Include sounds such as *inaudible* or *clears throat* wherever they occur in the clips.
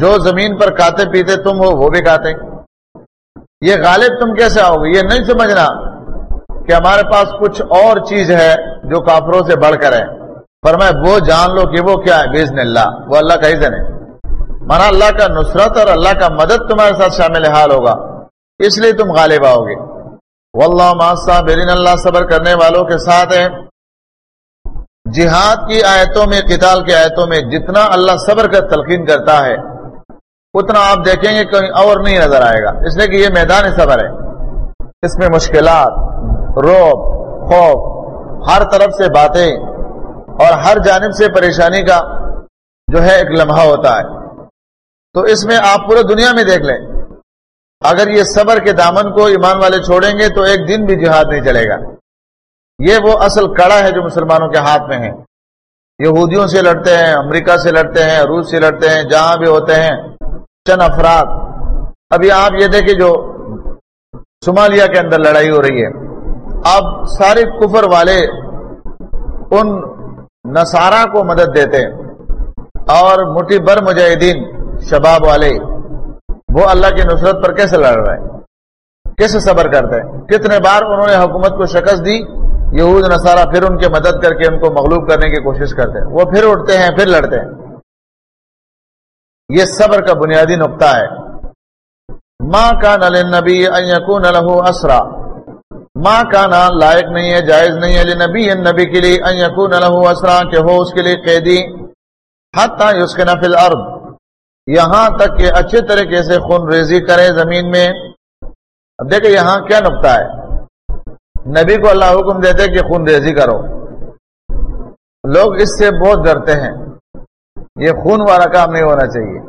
جو زمین پر کھاتے پیتے تم ہو، وہ بھی کھاتے۔ یہ غالب تم کیسے آؤ گے؟ یہ نہیں سمجھنا کہ ہمارے پاس کچھ اور چیز ہے جو کافروں سے بڑھ کر ہے۔ پر میں وہ جان لو کہ وہ کیا ہے بیزن اللہ۔ وہ اللہ کا عزن ہے۔ مانا اللہ کا نصرت اور اللہ کا مدد تمہارے ساتھ شامل حال ہوگا۔ اس لیے تم غالب آؤ گے۔ واللہ ماسا برین اللہ صبر کرنے والوں کے ساتھ ہے جہاد کی آیتوں میں، قتال کی آیتوں میں جتنا اللہ صبر کا تلقین کرتا ہے اتنا آپ دیکھیں گے کہیں اور نہیں نظر آئے گا۔ اس لیے کہ یہ میدان صبر ہے۔ اس میں مشکلات، روب، خوف، ہر طرف سے باتیں اور ہر جانب سے پریشانی کا جو ہے ایک لمحہ ہوتا ہے۔ تو اس میں آپ پورے دنیا میں دیکھ لیں۔ اگر یہ صبر کے دامن کو ایمان والے چھوڑیں گے تو ایک دن بھی جہاد نہیں چلے گا۔ یہ وہ اصل کڑا ہے جو مسلمانوں کے ہاتھ میں ہے۔ یہودیوں سے لڑتے ہیں، امریکہ سے لڑتے ہیں، روس سے لڑتے ہیں، جہاں بھی ہوتے ہیں۔ چند افراد۔ ابھی آپ یہ دیکھیں جو صومالیہ کے اندر لڑائی ہو رہی ہے، اب سارے کفر والے ان نصارہ کو مدد دیتے ہیں اور مٹھی بر مجاہدین شباب والے، وہ اللہ کی نصرت پر کیسے لڑ رہے ہیں؟ کیسے صبر کرتے ہیں؟ کتنے بار انہوں نے حکومت کو شکست دی، یہود نصارہ پھر ان کے مدد کر کے ان کو مغلوب کرنے کی کوشش کرتے ہیں۔ وہ پھر اٹھتے ہیں، پھر لڑتے ہیں۔ یہ صبر کا بنیادی نقطہ ہے۔ ماں کا نل نبی لہو اسرا ماں کا نا لائق نہیں ہے، جائز نہیں ہے نبی نبی کے لیے لہو اسرا کہ ہو اس کے لیے قیدی۔ حتی اس کے نفل ارد یہاں تک کہ اچھے طریقے سے خون ریزی کرے زمین میں۔ اب دیکھیں یہاں کیا نقطہ ہے۔ نبی کو اللہ حکم دیتے کہ خون ریزی کرو۔ لوگ اس سے بہت ڈرتے ہیں۔ یہ خون والا کام نہیں ہونا چاہیے۔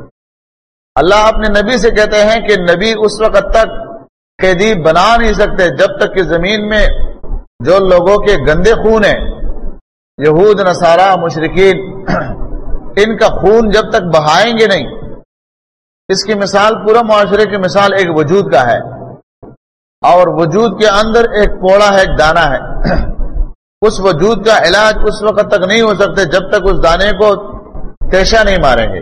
اللہ اپنے نبی سے کہتے ہیں کہ نبی اس وقت تک قیدی بنا نہیں سکتے جب تک کہ زمین میں جو لوگوں کے گندے خون ہیں، یہود، نصارہ مشرقین ان کا خون جب تک بہائیں گے نہیں۔ اس کی مثال، پورا معاشرے کی مثال ایک وجود کا ہے۔ اور وجود کے اندر ایک پوڑا ہے، ایک دانا ہے۔ اس وجود کا علاج اس وقت تک نہیں ہو سکتے جب تک اس دانے کو تیشا نہیں ماریں گے۔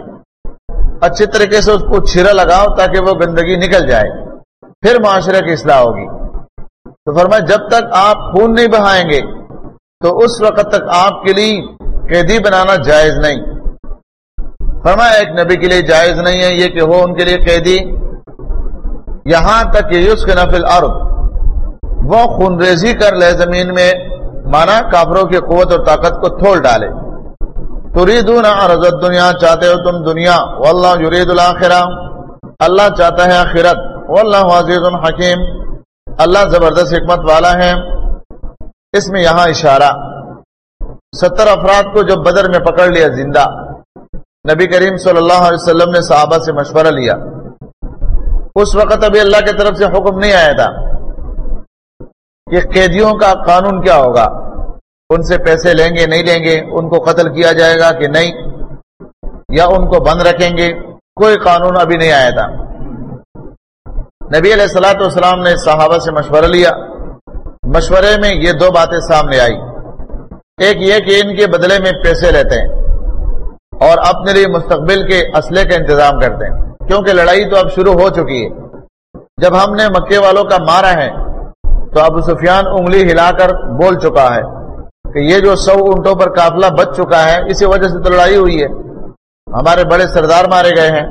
اچھی طریقے سے اس کو چھرا لگاؤ تاکہ وہ گندگی نکل جائے۔ پھر معاشرے کی اصلاح ہوگی۔ تو فرمایا، جب تک آپ خون نہیں بہائیں گے، تو اس وقت تک آپ کے لیے قیدی بنانا جائز نہیں۔ فرمایا، ایک نبی کے لیے جائز نہیں ہے یہ کہ ہو ان کے لیے قیدی۔ یہاں تک کہ یوس کے نفل عرب وہ خنریزی کر لے زمین میں، مانا کافروں کی قوت اور طاقت کو تھوڑ ڈالے۔ تریدون عرضت دنیا چاہتے ہو تم دنیا، واللہ یرید الاخرہ۔ اللہ چاہتا ہے آخرت۔ واللہ عزیز حکیم۔ اللہ زبردست حکمت والا ہے۔ اس میں یہاں اشارہ۔ ستر افراد کو جو بدر میں پکڑ لیا زندہ۔ نبی کریم صلی اللہ علیہ وسلم نے صحابہ سے مشورہ لیا۔ اس وقت ابھی اللہ کی طرف سے حکم نہیں آیا تھا کہ قیدیوں کا قانون کیا ہوگا۔ ان سے پیسے لیں گے نہیں لیں گے، ان کو قتل کیا جائے گا کہ نہیں؟ یا ان کو بند رکھیں گے؟ کوئی قانون ابھی نہیں آیا تھا۔ نبی علیہ السلاۃ والسلام نے صحابہ سے مشورہ لیا۔ مشورے میں یہ دو باتیں سامنے آئی۔ ایک یہ کہ ان کے بدلے میں پیسے لیتے ہیں اور اپنے لیے مستقبل کے اسلحے کا انتظام کرتے ہیں۔ کیونکہ لڑائی تو اب شروع ہو چکی ہے۔ جب ہم نے مکے والوں کا مارا ہے تو ابو سفیان انگلی ہلا کر بول چکا ہے۔ کہ یہ جو سو اونٹوں پر قافلہ بچ چکا ہے، اسی وجہ سے تو لڑائی ہوئی ہے۔ ہمارے بڑے سردار مارے گئے ہیں۔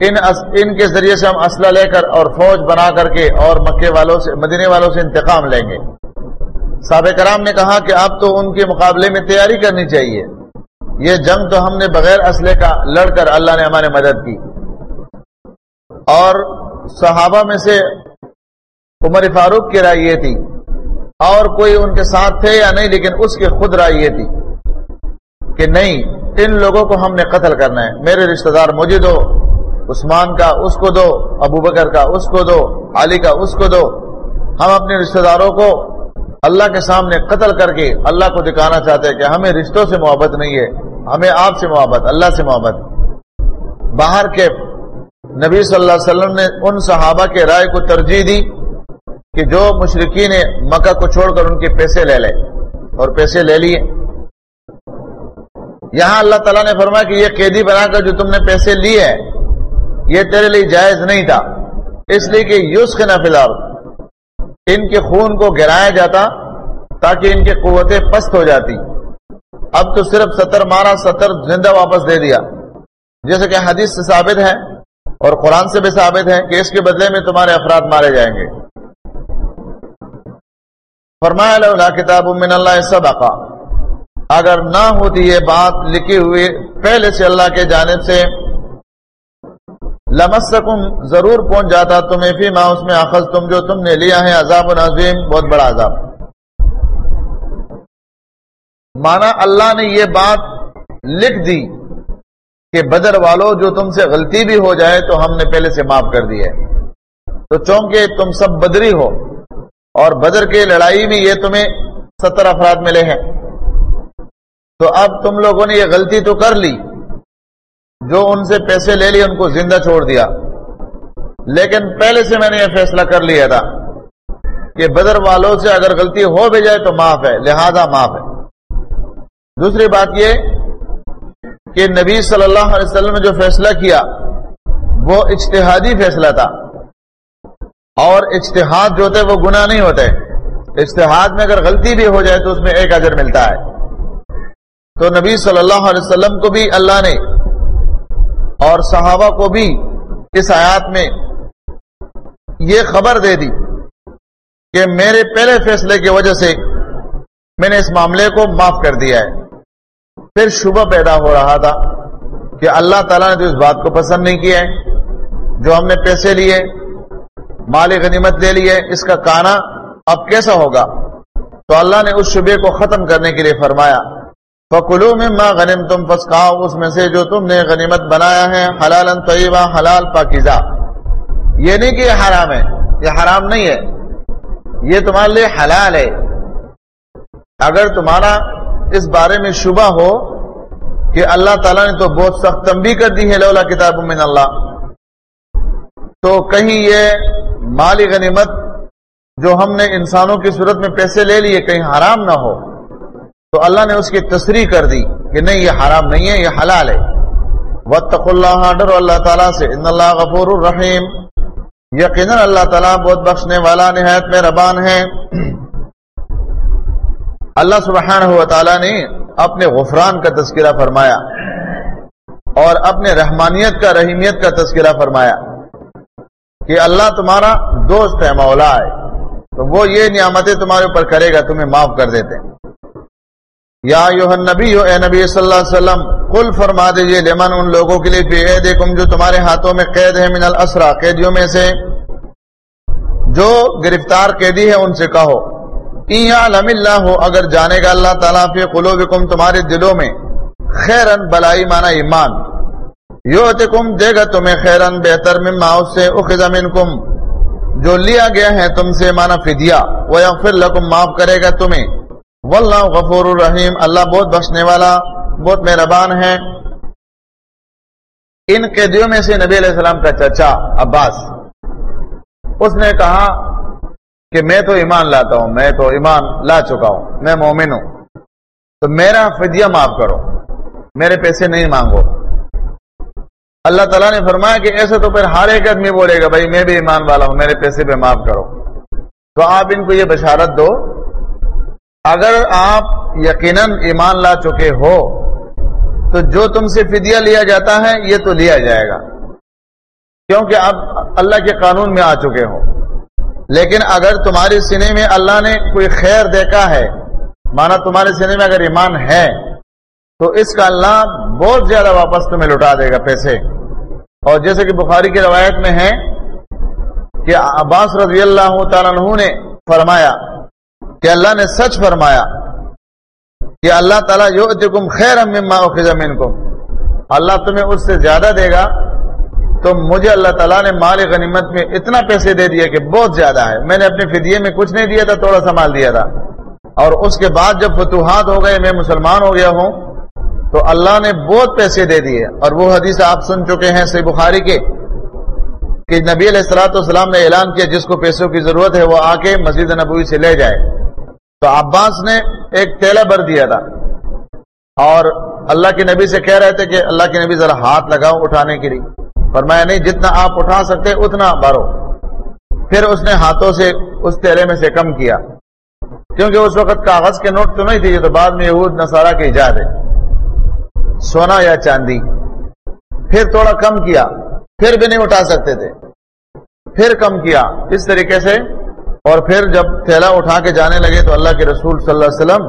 ان ان کے ذریعے سے ہم اسلحہ لے کر اور فوج بنا کر کے اور مکے والوں سے، مدینے والوں سے انتقام لیں گے۔ سابق کرام نے کہا کہ اب تو ان کے مقابلے میں تیاری کرنی چاہیے۔ یہ جنگ تو ہم نے بغیر اسلحے کا لڑ کر اللہ نے ہمارے مدد کی۔ اور صحابہ میں سے عمر فاروق کی رائے یہ تھی اور کوئی ان کے ساتھ تھے یا نہیں، لیکن اس کی خود رائے یہ تھی کہ نہیں، ان لوگوں کو ہم نے قتل کرنا ہے۔ میرے رشتہ دار مجھے دو، عثمان کا اس کو دو، ابو بکر کا اس کو دو، علی کا اس کو دو۔ ہم اپنے رشتہ داروں کو اللہ کے سامنے قتل کر کے اللہ کو دکھانا چاہتے ہیں کہ ہمیں رشتوں سے محبت نہیں ہے، ہمیں آپ سے محبت، اللہ سے محبت۔ باہر کے نبی صلی اللہ علیہ وسلم نے ان صحابہ کے رائے کو ترجیح دی۔ کہ جو مشرقین مکہ کو چھوڑ کر ان کے پیسے لے لے اور پیسے لے لیے۔ یہاں اللہ تعالیٰ نے فرمایا کہ یہ قیدی بنا کر جو تم نے پیسے لیے، یہ تیرے لیے جائز نہیں تھا۔ اس لیے کہ یوس کے نفل ان کے خون کو گرایا جاتا تاکہ ان کی قوتیں پست ہو جاتی۔ اب تو صرف ستر مارا، ستر زندہ واپس دے دیا۔ جیسے کہ حدیث سے ثابت ہے اور قرآن سے بھی ثابت ہے کہ اس کے بدلے میں تمہارے افراد مارے جائیں گے۔ فرمایا کتاب من اللہ سبق. اگر نہ ہوتی یہ بات لکھی ہوئی پہلے سے اللہ کے جانب سے، لمسکم ضرور پہنچ جاتا تمہیں فی ماں اس میں اخذ تم جو تم نے لیا ہے، عذاب العظیم بہت بڑا عذاب. مانا اللہ نے یہ بات لکھ دی کہ بدر والوں جو تم سے غلطی بھی ہو جائے، تو ہم نے پہلے سے معاف کر دی ہے. تو چونکہ تم سب بدری ہو اور بدر کے لڑائی میں یہ تمہیں ستر افراد ملے ہیں۔ تو اب تم لوگوں نے یہ غلطی تو کر لی۔ جو ان سے پیسے لے لیے، ان کو زندہ چھوڑ دیا۔ لیکن پہلے سے میں نے یہ فیصلہ کر لیا تھا کہ بدر والوں سے اگر غلطی ہو بھی جائے تو معاف ہے۔ لہذا معاف ہے۔ دوسری بات یہ کہ نبی صلی اللہ علیہ وسلم نے جو فیصلہ کیا، وہ اجتہادی فیصلہ تھا۔ اور اجتہاد جو ہوتے وہ گناہ نہیں ہوتے اجتہاد میں اگر غلطی بھی ہو جائے تو اس میں ایک اجر ملتا ہے۔ تو نبی صلی اللہ علیہ وسلم کو بھی اللہ نے اور صحابہ کو بھی اس آیات میں یہ خبر دے دی کہ میرے پہلے فیصلے کی وجہ سے میں نے اس معاملے کو معاف کر دیا ہے۔ پھر شبہ پیدا ہو رہا تھا کہ اللہ تعالیٰ نے تو اس بات کو پسند نہیں کیا ہے۔ جو ہم نے پیسے لیے مال غنیمت لے لیے، اس کا کانا اب کیسا ہوگا؟ تو اللہ نے اس شبے کو ختم کرنے کے لیے فرمایا فکلو میں ماں غنیم تم پسکاؤ اس میں سے جو تم نے غنیمت بنایا ہے حلال طیبہ حلال پاکیزہ۔ یہ نہیں کہ یہ حرام ہے، یہ حرام نہیں ہے۔ یہ تمہارے لیے حلال ہے۔ اگر تمہارا اس بارے میں شبہ ہو کہ اللہ تعالیٰ نے تو بہت سخت تنبی کر دی ہے، لولا کتاب من اللہ۔ تو کہیں یہ مالی غنیمت جو ہم نے انسانوں کی صورت میں پیسے لے لیے، کہیں حرام نہ ہو۔ تو اللہ نے اس کی تصریح کر دی کہ نہیں، یہ حرام نہیں ہے، یہ حلال ہے۔ وطق اللہ ڈر اللہ تعالیٰ سے۔ ان اللہ غفور الرحیم۔ یقیناً اللہ تعالیٰ بہت بخشنے والا نہایت میں ربان ہے۔ اللہ سبحانہ و تعالیٰ نے اپنے غفران کا تذکرہ فرمایا اور اپنے رحمانیت کا، رحیمیت کا تذکرہ فرمایا۔ کہ اللہ تمہارا دوست ہے، مولا ہے۔ تو وہ یہ نعمتیں تمہارے اوپر کرے گا، تمہیں معاف کر دیتے یا نبی ہو اے نبی صلی اللہ علیہ وسلم کل فرما دیجیے لمن ان لوگوں کے لیے جو تمہارے ہاتھوں میں قید ہے من الاسرا، قیدیوں میں سے۔ جو گرفتار قیدی ہے ان سے کہو۔ علم اللہ ہو اگر جانے گا اللہ تعالیٰ فی قلوبکم تمہارے دلوں میں، خیرن، بلائی مانا ایمان۔ یوتکم دے گا تمہیں خیرن، بہتر، مما، اس سے اخذ منکم۔ جو لیا گیا ہے تم سے مانا فدیہ، ویغفر لکم، معاف کرے گا تمہیں۔ واللہ غفور الرحیم، اللہ بہت بخشنے والا، بہت مہربان ہے۔ ان قیدیوں میں سے نبی علیہ السلام کا چچا عباس، اس نے کہا کہ میں تو ایمان لاتا ہوں، میں تو ایمان لا چکا ہوں، میں مومن ہوں۔ تو میرا فدیہ معاف کرو، میرے پیسے نہیں مانگو۔ اللہ تعالیٰ نے فرمایا کہ ایسے تو پھر ہر ایک آدمی بولے گا، بھائی میں بھی ایمان والا ہوں، میرے پیسے پہ معاف کرو۔ تو آپ ان کو یہ بشارت دو، اگر آپ یقیناً ایمان لا چکے ہو، تو جو تم سے فدیہ لیا جاتا ہے، یہ تو لیا جائے گا۔ کیونکہ اب اللہ کے قانون میں آ چکے ہو لیکن اگر تمہاری سینے میں اللہ نے کوئی خیر دیکھا ہے، مانا تمہارے سینے میں اگر ایمان ہے، تو اس کا اللہ بہت زیادہ واپس تمہیں لٹا دے گا پیسے۔ اور جیسے کہ بخاری کی روایت میں ہے کہ عباس رضی اللہ تعالیٰ عنہ نے فرمایا کہ اللہ نے سچ فرمایا کہ اللہ تعالیٰ جو تم خیر امن کو اللہ تمہیں اس سے زیادہ دے گا۔ تو مجھے اللہ تعالیٰ نے مال غنیمت میں اتنا پیسے دے دیا کہ بہت زیادہ ہے۔ میں نے اپنے فدیے میں کچھ نہیں دیا تھا، تھوڑا سا مال دیا تھا۔ اور اس کے بعد جب فتوحات ہو گئے، میں مسلمان ہو گیا ہوں تو اللہ نے بہت پیسے دے دیے اور وہ حدیث آپ سن چکے ہیں سی بخاری کے کہ نبی علیہ السلاۃ والسلام نے اعلان کیا جس کو پیسوں کی ضرورت ہے وہ آ کے مسجد نبوی سے لے جائے۔ تو عباس نے ایک تیلا بھر دیا تھا اور اللہ کے نبی سے کہہ رہے تھے کہ اللہ کے نبی ذرا ہاتھ لگاؤ اٹھانے کے لیے۔ فرمایا نہیں، جتنا آپ اٹھا سکتے اتنا بھرو۔ پھر اس نے ہاتھوں سے اس تیرے میں سے کم کیا۔ کیونکہ اس وقت کاغذ کے نوٹ تو نہیں تھے، یہ تو بعد میں یہود نصارہ کے ایجاد ہے سونا یا چاندی؟ پھر تھوڑا کم کیا، پھر بھی نہیں اٹھا سکتے تھے۔ پھر کم کیا، اس طریقے سے۔ اور پھر جب تھیلا اٹھا کے جانے لگے تو اللہ کے رسول صلی اللہ علیہ وسلم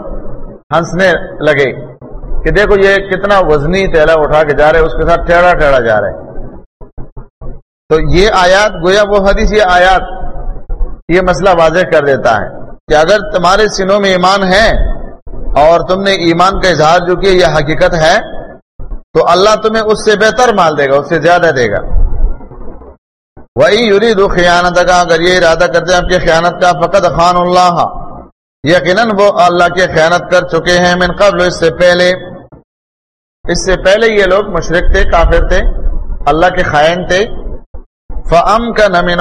ہنسنے لگے کہ دیکھو یہ کتنا وزنی تیلا اٹھا کے جا رہے، اس کے ساتھ ٹھہرا ٹھہرا جا رہے۔ تو یہ آیات، گویا وہ حدیث، یہ آیات، یہ مسئلہ واضح کر دیتا ہے کہ اگر تمہارے سنوں میں ایمان ہے اور تم نے ایمان کا اظہار جو کیا، یہ حقیقت ہے۔ تو اللہ تمہیں اس سے بہتر مال دے گا، اس سے زیادہ دے گا۔ وہی یوری دو خیانت کا اگر یہ ارادہ کرتے ہیں، آپ کی خیانت کا فقط خان اللہ یقیناً وہ اللہ کی خیانت کر چکے ہیں، من قبل، اس سے پہلے۔ اس سے پہلے یہ لوگ مشرق تھے، کافر تھے، اللہ کے خائن تھے۔ فم کا نمین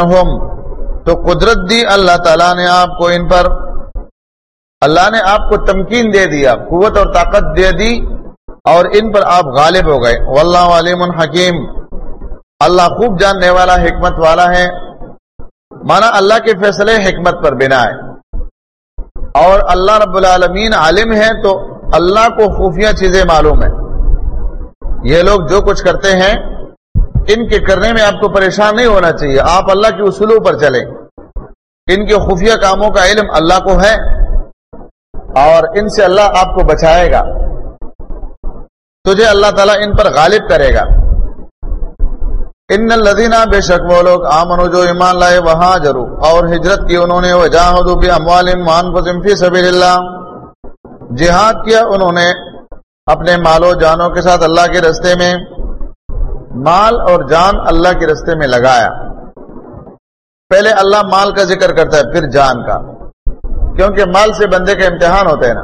تو قدرت دی اللہ تعالیٰ نے آپ کو ان پر۔ اللہ نے آپ کو تمکین دے دیا قوت اور طاقت دے دی۔ اور ان پر آپ غالب ہو گئے۔ واللہ علیم حکیم۔ اللہ خوب جاننے والا، حکمت والا ہے۔ مانا اللہ کے فیصلے حکمت پر بنا ہے۔ اور اللہ رب العالمین عالم ہے تو اللہ کو خفیہ چیزیں معلوم ہے یہ لوگ جو کچھ کرتے ہیں، ان کے کرنے میں آپ کو پریشان نہیں ہونا چاہیے۔ آپ اللہ کے اصولوں پر چلیں۔ ان کے خفیہ کاموں کا علم اللہ کو ہے اور ان سے اللہ آپ کو بچائے گا۔ تجھے اللہ تعالیٰ ان پر غالب کرے گا۔ ان الدینہ بے شک وہ لوگ آمن جو ایمان لائے، وہاں جرو۔ اور ہجرت کی انہوں نے اموال فی سبیل اللہ۔ جہاد کیا انہوں نے اپنے مال و جانوں کے ساتھ اللہ کے رستے میں۔ مال اور جان اللہ کے رستے میں لگایا۔ پہلے اللہ مال کا ذکر کرتا ہے، پھر جان کا۔ کیونکہ مال سے بندے کا امتحان ہوتا ہے نا۔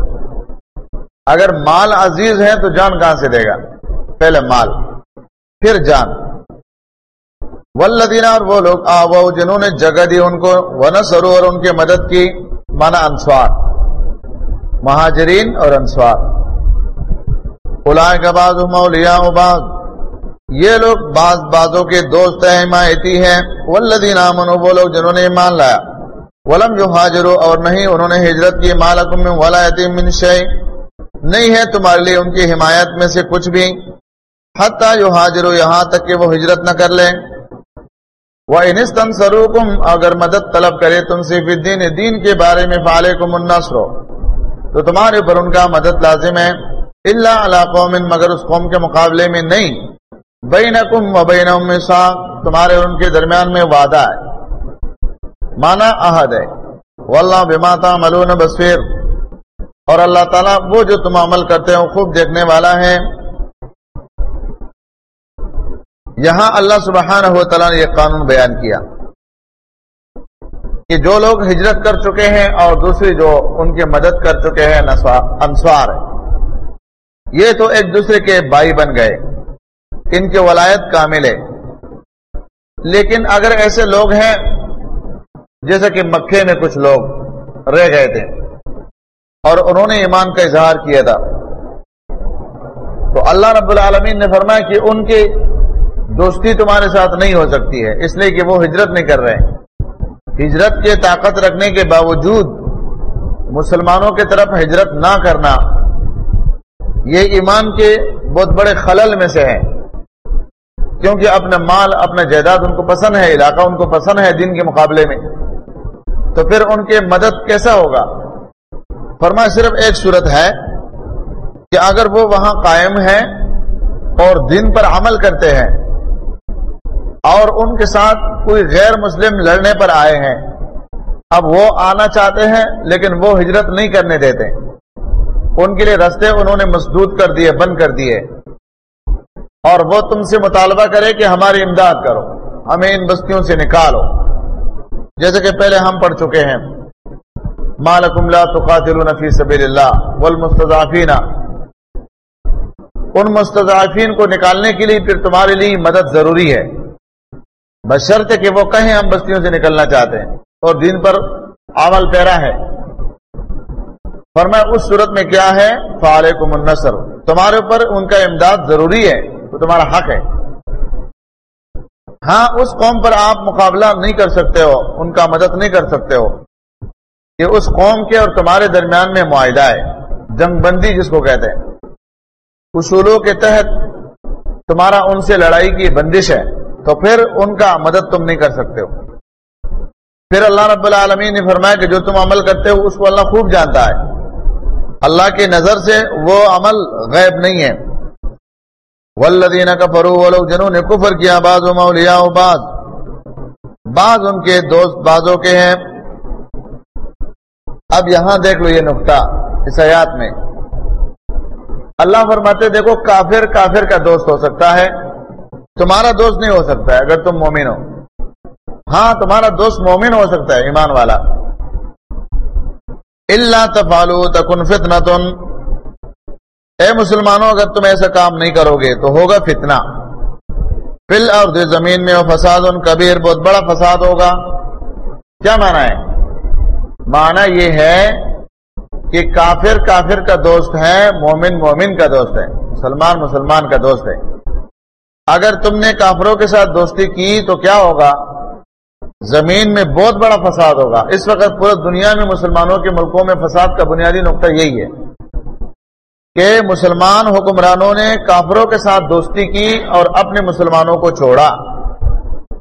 اگر مال عزیز ہے تو جان کہاں سے دے گا؟ پہلے مال، پھر جان۔ ولدینہ اور وہ لوگ آ جنہوں نے جگہ دی ان کو ونسرو اور ان کی مدد کی مانا انسوار مہاجرین اور انسوار الائے کا باز مولیا باز یہ لوگ بعض بازوں کے دوست ہیں حمایتی ہیں۔ ولدین امن وہ لوگ جنہوں نے ایمان لایا۔ ولم جو حاجرو اور نہیں، انہوں نے ہجرت کی مالکم من من شیء۔ نہیں ہے تمہارے لیے ان کی حمایت میں سے کچھ بھی، حتیٰ جو حاضر یہاں تک کہ وہ ہجرت نہ کر لیں۔ وہ انستن سروکم اگر مدد طلب کرے تم سے دین دین کے بارے میں فالے کو منسر تو تمہارے اوپر ان کا مدد لازم ہے۔ اللہ علا قوم، مگر اس قوم کے مقابلے میں نہیں۔ بینکم و بین تمہارے ان کے درمیان میں وعدہ ہے۔ مانا عہد ہے۔ واللہ بما تعملون بصیر اور اللہ تعالیٰ وہ جو تم عمل کرتے ہو خوب دیکھنے والا ہے۔ یہاں اللہ سبحانہ و تعالیٰ نے یہ قانون بیان کیا کہ جو لوگ ہجرت کر چکے ہیں اور دوسری جو ان کی مدد کر چکے ہیں انسوار یہ تو ایک دوسرے کے بائی بن گئے۔ ان کے ولایت کامل ہے۔ لیکن اگر ایسے لوگ ہیں جیسے کہ مکے میں کچھ لوگ رہ گئے تھے۔ اور انہوں نے ایمان کا اظہار کیا تھا۔ تو اللہ رب العالمین نے فرمایا کہ ان کی دوستی تمہارے ساتھ نہیں ہو سکتی ہے، اس لیے کہ وہ ہجرت نہیں کر رہے۔ ہجرت کے طاقت رکھنے کے باوجود مسلمانوں کی طرف ہجرت نہ کرنا، یہ ایمان کے بہت بڑے خلل میں سے ہے۔ کیونکہ اپنا مال، اپنا جائیداد ان کو پسند ہے، علاقہ ان کو پسند ہے دن کے مقابلے میں۔ تو پھر ان کے مدد کیسا ہوگا؟ فرمایا صرف ایک صورت ہے کہ اگر وہ وہاں قائم ہے اور دن پر عمل کرتے ہیں اور ان کے ساتھ کوئی غیر مسلم لڑنے پر آئے ہیں، اب وہ آنا چاہتے ہیں لیکن وہ ہجرت نہیں کرنے دیتے۔ ان کے لیے رستے انہوں نے مسدود کر دیے، بند کر دیے۔ اور وہ تم سے مطالبہ کرے کہ ہماری امداد کرو، ہمیں ان بستیوں سے نکالو۔ جیسے کہ پہلے ہم پڑھ چکے ہیں۔ مالکم لا تقاتلون فی سبیل اللہ والمستضعفین. ان مستضعفین کو نکالنے کے لیے پھر تمہارے لیے مدد ضروری ہے۔ بشرط کہ وہ کہیں ہم بستیوں سے نکلنا چاہتے ہیں۔ اور دین پر عمل پیرا ہے۔ فرمایا، اس صورت میں کیا ہے؟ فعلیکم النصر۔ تمہارے اوپر ان کا امداد ضروری ہے، تو تمہارا حق ہے۔ ہاں اس قوم پر آپ مقابلہ نہیں کر سکتے ہو، ان کا مدد نہیں کر سکتے ہو۔ یہ اس قوم کے اور تمہارے درمیان میں معاہدہ ہے۔ جنگ بندی جس کو کہتے ہیں۔ اصولوں کے تحت تمہارا ان سے لڑائی کی بندش ہے۔ تو پھر ان کا مدد تم نہیں کر سکتے ہو۔ پھر اللہ رب العالمین نے فرمایا کہ جو تم عمل کرتے ہو، اس کو اللہ خوب جانتا ہے۔ اللہ کی نظر سے وہ عمل غیب نہیں ہے۔ ولدین کا فرو لوگ جنہوں نے کفر کیا بعض مولیا بعض۔ بعض ان کے دوست بازوں کے ہیں۔ اب یہاں دیکھ لو یہ نقطہ اس حیات میں۔ اللہ فرماتے دیکھو، کافر کافر کا دوست ہو سکتا ہے، تمہارا دوست نہیں ہو سکتا ہے اگر تم مومن ہو۔ ہاں تمہارا دوست مومن ہو سکتا ہے ایمان والا۔ اللہ تفالو تکن فتنا اے مسلمانوں، اگر تم ایسا کام نہیں کرو گے تو ہوگا فتنا فل اور زمین میں وہ فساد، ان کبیر بہت بڑا فساد ہوگا۔ کیا مانا ہے؟ مانا یہ ہے کہ کافر کافر کا دوست ہے، مومن مومن کا دوست ہے، مسلمان مسلمان کا دوست ہے۔ اگر تم نے کافروں کے ساتھ دوستی کی تو کیا ہوگا؟ زمین میں بہت بڑا فساد ہوگا۔ اس وقت پورے دنیا میں مسلمانوں کے ملکوں میں فساد کا بنیادی نقطہ یہی ہے کہ مسلمان حکمرانوں نے کافروں کے ساتھ دوستی کی اور اپنے مسلمانوں کو چھوڑا۔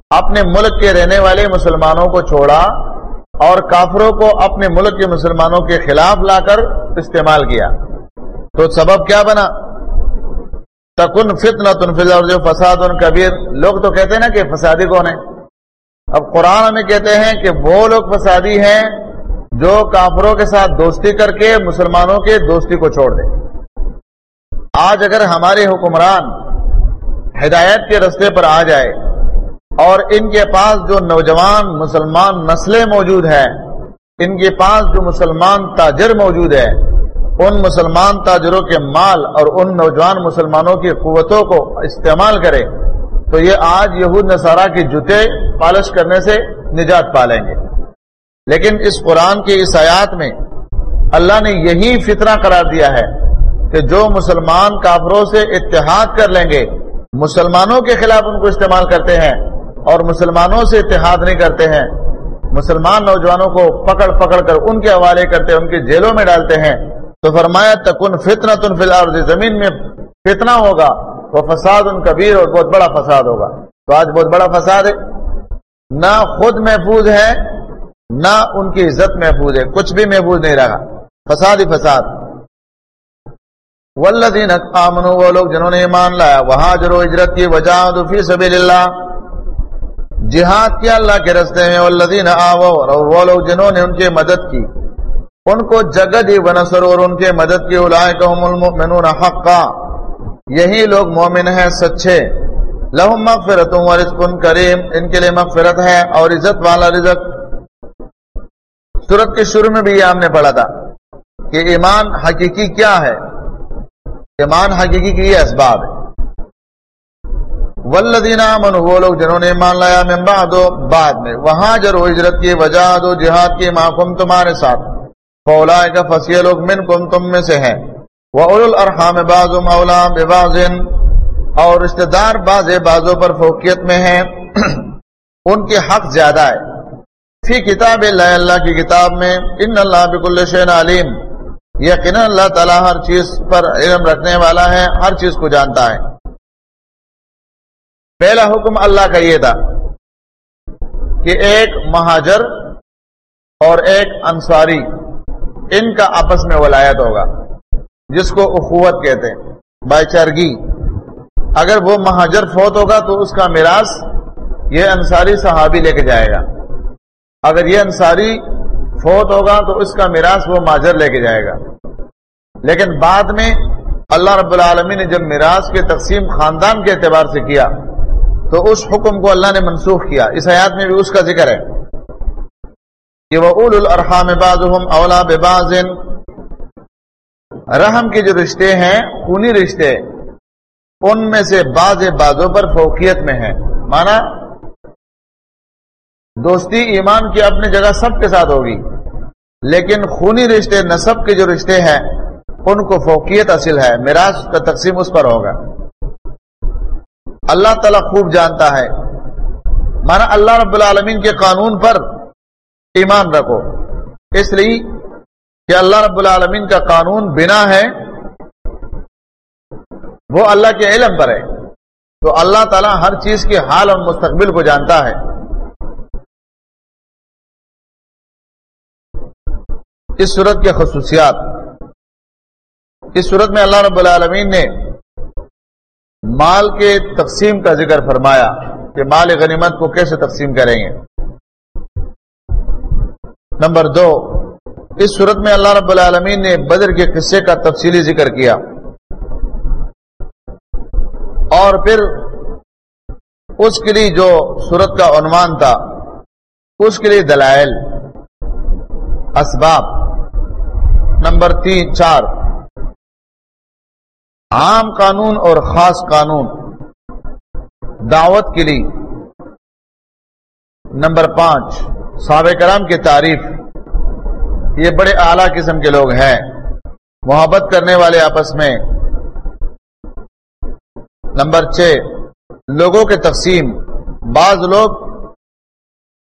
اپنے ملک کے رہنے والے مسلمانوں کو چھوڑا۔ اور کافروں کو اپنے ملک کے مسلمانوں کے خلاف لا کر استعمال کیا۔ تو سبب کیا بنا؟ تکن فتنا تنفل اور جو فساد ان کبیر۔ لوگ تو کہتے ہیں نا کہ فسادی کون ہے؟ اب قرآن ہمیں کہتے ہیں کہ وہ لوگ فسادی ہیں جو کافروں کے ساتھ دوستی کر کے مسلمانوں کے دوستی کو چھوڑ دیں۔ آج اگر ہمارے حکمران ہدایت کے رستے پر آ جائے اور ان کے پاس جو نوجوان مسلمان نسلیں موجود ہیں، ان کے پاس جو مسلمان تاجر موجود ہے ان مسلمان تاجروں کے مال اور ان نوجوان مسلمانوں کی قوتوں کو استعمال کرے تو یہ آج یہود نصارہ کے جوتے پالش کرنے سے نجات پالیں گے۔ لیکن اس قرآن کی اس آیات میں اللہ نے یہی فطرہ قرار دیا ہے کہ جو مسلمان کافروں سے اتحاد کر لیں گے، مسلمانوں کے خلاف ان کو استعمال کرتے ہیں اور مسلمانوں سے اتحاد نہیں کرتے ہیں۔ مسلمان نوجوانوں کو پکڑ پکڑ کر ان کے حوالے کرتے ہیں، ان کے جیلوں میں ڈالتے ہیں۔ تو فرمایا، تکن فتنا تن فی الارض، زمین میں فتنا ہوگا۔ وہ فساد ان کبیر اور بہت بڑا فساد ہوگا۔ تو آج بہت بڑا فساد ہے۔ نہ خود محفوظ ہے، نہ ان کی عزت محفوظ ہے۔ کچھ بھی محفوظ نہیں رہا۔ فساد ہی فساد۔ ولدین امن وہ لوگ جنہوں نے ایمان لایا۔ وہاں جرو ہجرت کی وجہ فی سبیل اللہ۔ جہاد کیا اللہ کے رستے میں والذین آو اور وہ لوگ جنہوں نے ان کی مدد کی۔ ان کو جگہ دی بنسر اور ان کے مدد کی۔ اولائکہم المؤمنون حقا۔ یہی لوگ مومن ہیں، سچے۔ لہم مغفرت و رزق کریم۔ ان کے لیے مغفرت ہے اور عزت والا رزق۔ صورت کے شروع میں بھی یہ ہم نے پڑھا تھا کہ ایمان حقیقی کیا ہے؟ ایمان حقیقی کی یہ اسباب ہے۔ ولدین من وہ لوگ جنہوں نے ایمان لایا من بعد بعد میں۔ وہاں جرو ہجرت کی وجہ دو جہاد کی محکم تمہارے ساتھ۔ فولا کا فصیح لوگ من تم میں سے ہیں۔ وہ اول الرحام باز مولا بباز اور رشتے دار باز بازوں پر فوقیت میں ہیں۔ *clears throat* ان کے حق زیادہ ہے۔ فی کتاب اللہ اللہ کی کتاب میں، ان اللہ بک الشین علیم۔ یقین اللہ تعالیٰ ہر چیز پر علم رکھنے والا ہے، ہر چیز کو جانتا ہے۔ پہلا حکم اللہ کا یہ تھا کہ ایک مہاجر اور ایک انصاری ان کا آپس میں ولایت ہوگا، جس کو اخوت کہتے ہیں بائی چارگی اگر وہ مہاجر فوت ہوگا تو اس کا میراث یہ انصاری صحابی لے کے جائے گا۔ اگر یہ انصاری فوت ہوگا تو اس کا میراث وہ مہاجر لے کے جائے گا۔ لیکن بعد میں اللہ رب العالمین نے جب میراث کے تقسیم خاندان کے اعتبار سے کیا تو اس حکم کو اللہ نے منسوخ کیا۔ اس حیات میں بھی اس کا ذکر ہے۔ کہ وہ اول الرحام بعضهم اولا ببعض۔ رحم کے جو رشتے ہیں، خونی رشتے، ان میں سے بعض بازوں پر فوقیت میں ہے مانا، دوستی، ایمان کی اپنی جگہ سب کے ساتھ ہوگی۔ لیکن خونی رشتے، نصب کے جو رشتے ہیں، ان کو فوقیت حاصل ہے۔ میراث کا تقسیم اس پر ہوگا۔ اللہ تعالیٰ خوب جانتا ہے۔ مانا اللہ رب العالمین کے قانون پر ایمان رکھو۔ اس لیے کہ اللہ رب العالمین کا قانون بنا ہے، وہ اللہ کے علم پر ہے۔ تو اللہ تعالیٰ ہر چیز کے حال اور مستقبل کو جانتا ہے۔ اس صورت کے خصوصیات۔ اس صورت میں اللہ رب العالمین نے مال کے تقسیم کا ذکر فرمایا کہ مال غنیمت کو کیسے تقسیم کریں گے۔ نمبر دو، اس صورت میں اللہ رب العالمین نے بدر کے قصے کا تفصیلی ذکر کیا۔ اور پھر اس کے لیے جو صورت کا عنوان تھا، اس کے لیے دلائل۔ اسباب۔ نمبر تین، چار۔ عام قانون اور خاص قانون. دعوت کے لیے. نمبر پانچ، صحابہ کرام کی تعریف. یہ بڑے اعلی قسم کے لوگ ہیں. محبت کرنے والے آپس میں. نمبر چھ، لوگوں کے تقسیم. بعض لوگ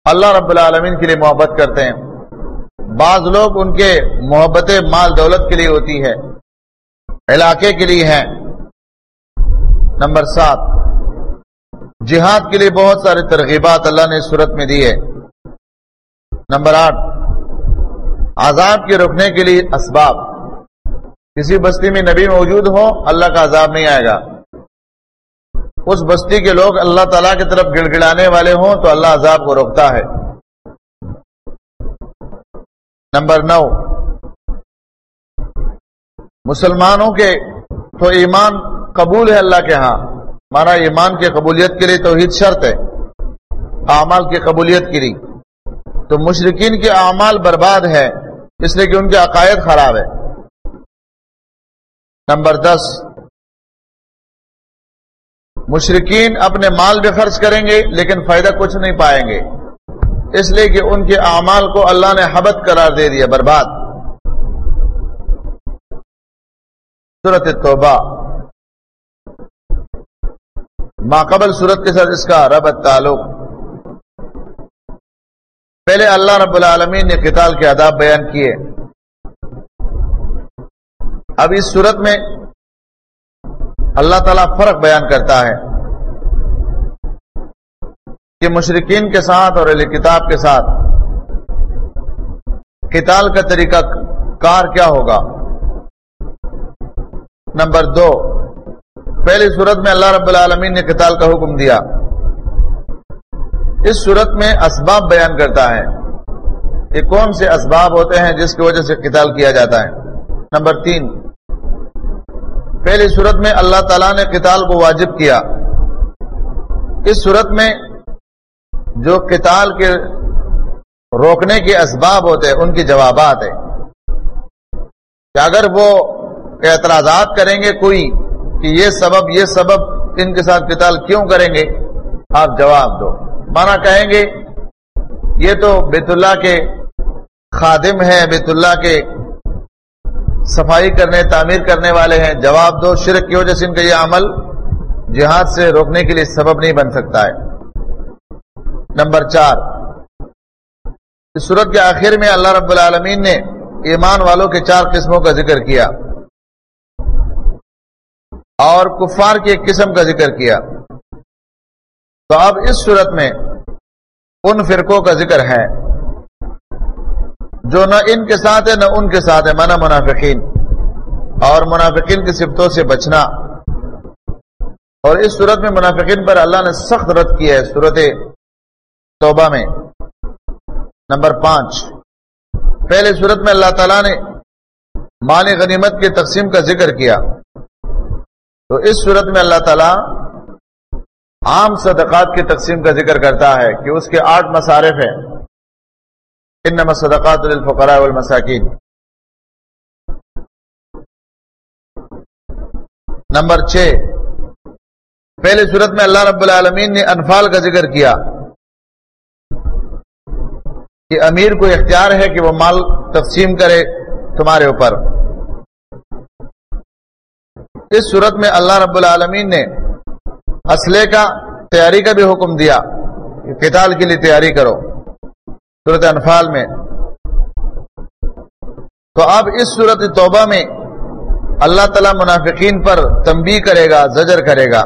اللہ رب العالمین کے لیے محبت کرتے ہیں. بعض لوگ ان کے محبت مال دولت کے لیے ہوتی ہے علاقے کے لیے ہیں نمبر سات۔ جہاد کے لیے بہت سارے ترغیبات اللہ نے صورت میں دی ہے نمبر آٹھ۔ عذاب کے رکنے کے لیے اسباب۔ کسی بستی میں نبی موجود ہو اللہ کا عذاب نہیں آئے گا۔ اس بستی کے لوگ اللہ تعالی کی طرف گڑ گڑانے والے ہوں تو اللہ عذاب کو روکتا ہے۔ نمبر نو۔ مسلمانوں کے تو ایمان قبول ہے اللہ کے ہاں۔ مانا ایمان کی قبولیت کے لیے توحید شرط ہے۔ اعمال کی قبولیت کے لیے۔ تو مشرقین کے اعمال برباد ہے اس لیے کہ ان کے عقائد خراب ہے نمبر دس۔ مشرقین اپنے مال بھی خرچ کریں گے، لیکن فائدہ کچھ نہیں پائیں گے۔ اس لیے کہ ان کے اعمال کو اللہ نے حبت قرار دے دیا، برباد۔ صورت توبہ۔ ماقبل صورت کے ساتھ اس کا رب تعلق۔ پہلے اللہ رب العالمین نے قتال کے آداب بیان کیے۔ اب اس صورت میں اللہ تعالی فرق بیان کرتا ہے۔ کہ مشرقین کے ساتھ اور علی کتاب کے ساتھ قتال کا طریقہ کار کیا ہوگا؟ نمبر دو، پہلی صورت میں اللہ رب العالمین نے قتال کا حکم دیا۔ اس صورت میں اسباب بیان کرتا ہے۔ یہ کون سے اسباب ہوتے ہیں جس کی وجہ سے قتال کیا جاتا ہے؟ نمبر تین، پہلی صورت میں اللہ تعالیٰ نے قتال کو واجب کیا۔ اس صورت میں جو قتال کے روکنے کے اسباب ہوتے ہیں، ان کی جوابات ہے کہ اگر وہ اعتراضات کریں گے کوئی کہ یہ سبب یہ سبب ان کے ساتھ قتال کیوں کریں گے؟ آپ جواب دو۔ مانا کہیں گے، یہ تو بیت اللہ کے خادم ہیں، بیت اللہ کے صفائی کرنے، تعمیر کرنے والے ہیں۔ جواب دو، شرک کی وجہ سے ان کا یہ عمل جہاد سے روکنے کے لیے سبب نہیں بن سکتا ہے۔ نمبر چار، اس صورت کے آخر میں اللہ رب العالمین نے ایمان والوں کے چار قسموں کا ذکر کیا۔ اور کفار کی ایک قسم کا ذکر کیا۔ تو اب اس صورت میں ان فرقوں کا ذکر ہے، جو نہ ان کے ساتھ ہے، نہ ان کے ساتھ ہے مانا منافقین۔ اور منافقین کی صفتوں سے بچنا۔ اور اس صورت میں منافقین پر اللہ نے سخت رد کیا ہے، صورت توبہ میں۔ نمبر پانچ۔ پہلے صورت میں اللہ تعالی نے مال غنیمت کی تقسیم کا ذکر کیا۔ تو اس صورت میں اللہ تعالیٰ عام صدقات کی تقسیم کا ذکر کرتا ہے کہ اس کے آٹھ مصارف ہیں۔ ان صدقات الفقراء والمساکین۔ نمبر چھ۔ پہلے صورت میں اللہ رب العالمین نے انفال کا ذکر کیا۔ کہ امیر کو اختیار ہے کہ وہ مال تقسیم کرے تمہارے اوپر۔ اس صورت میں اللہ رب العالمین نے اسلحے کا تیاری کا بھی حکم دیا کہ قتال کے لیے تیاری کرو۔ صورت انفال میں۔ تو اب اس صورت توبہ میں اللہ تعالی منافقین پر تنبیہ کرے گا، زجر کرے گا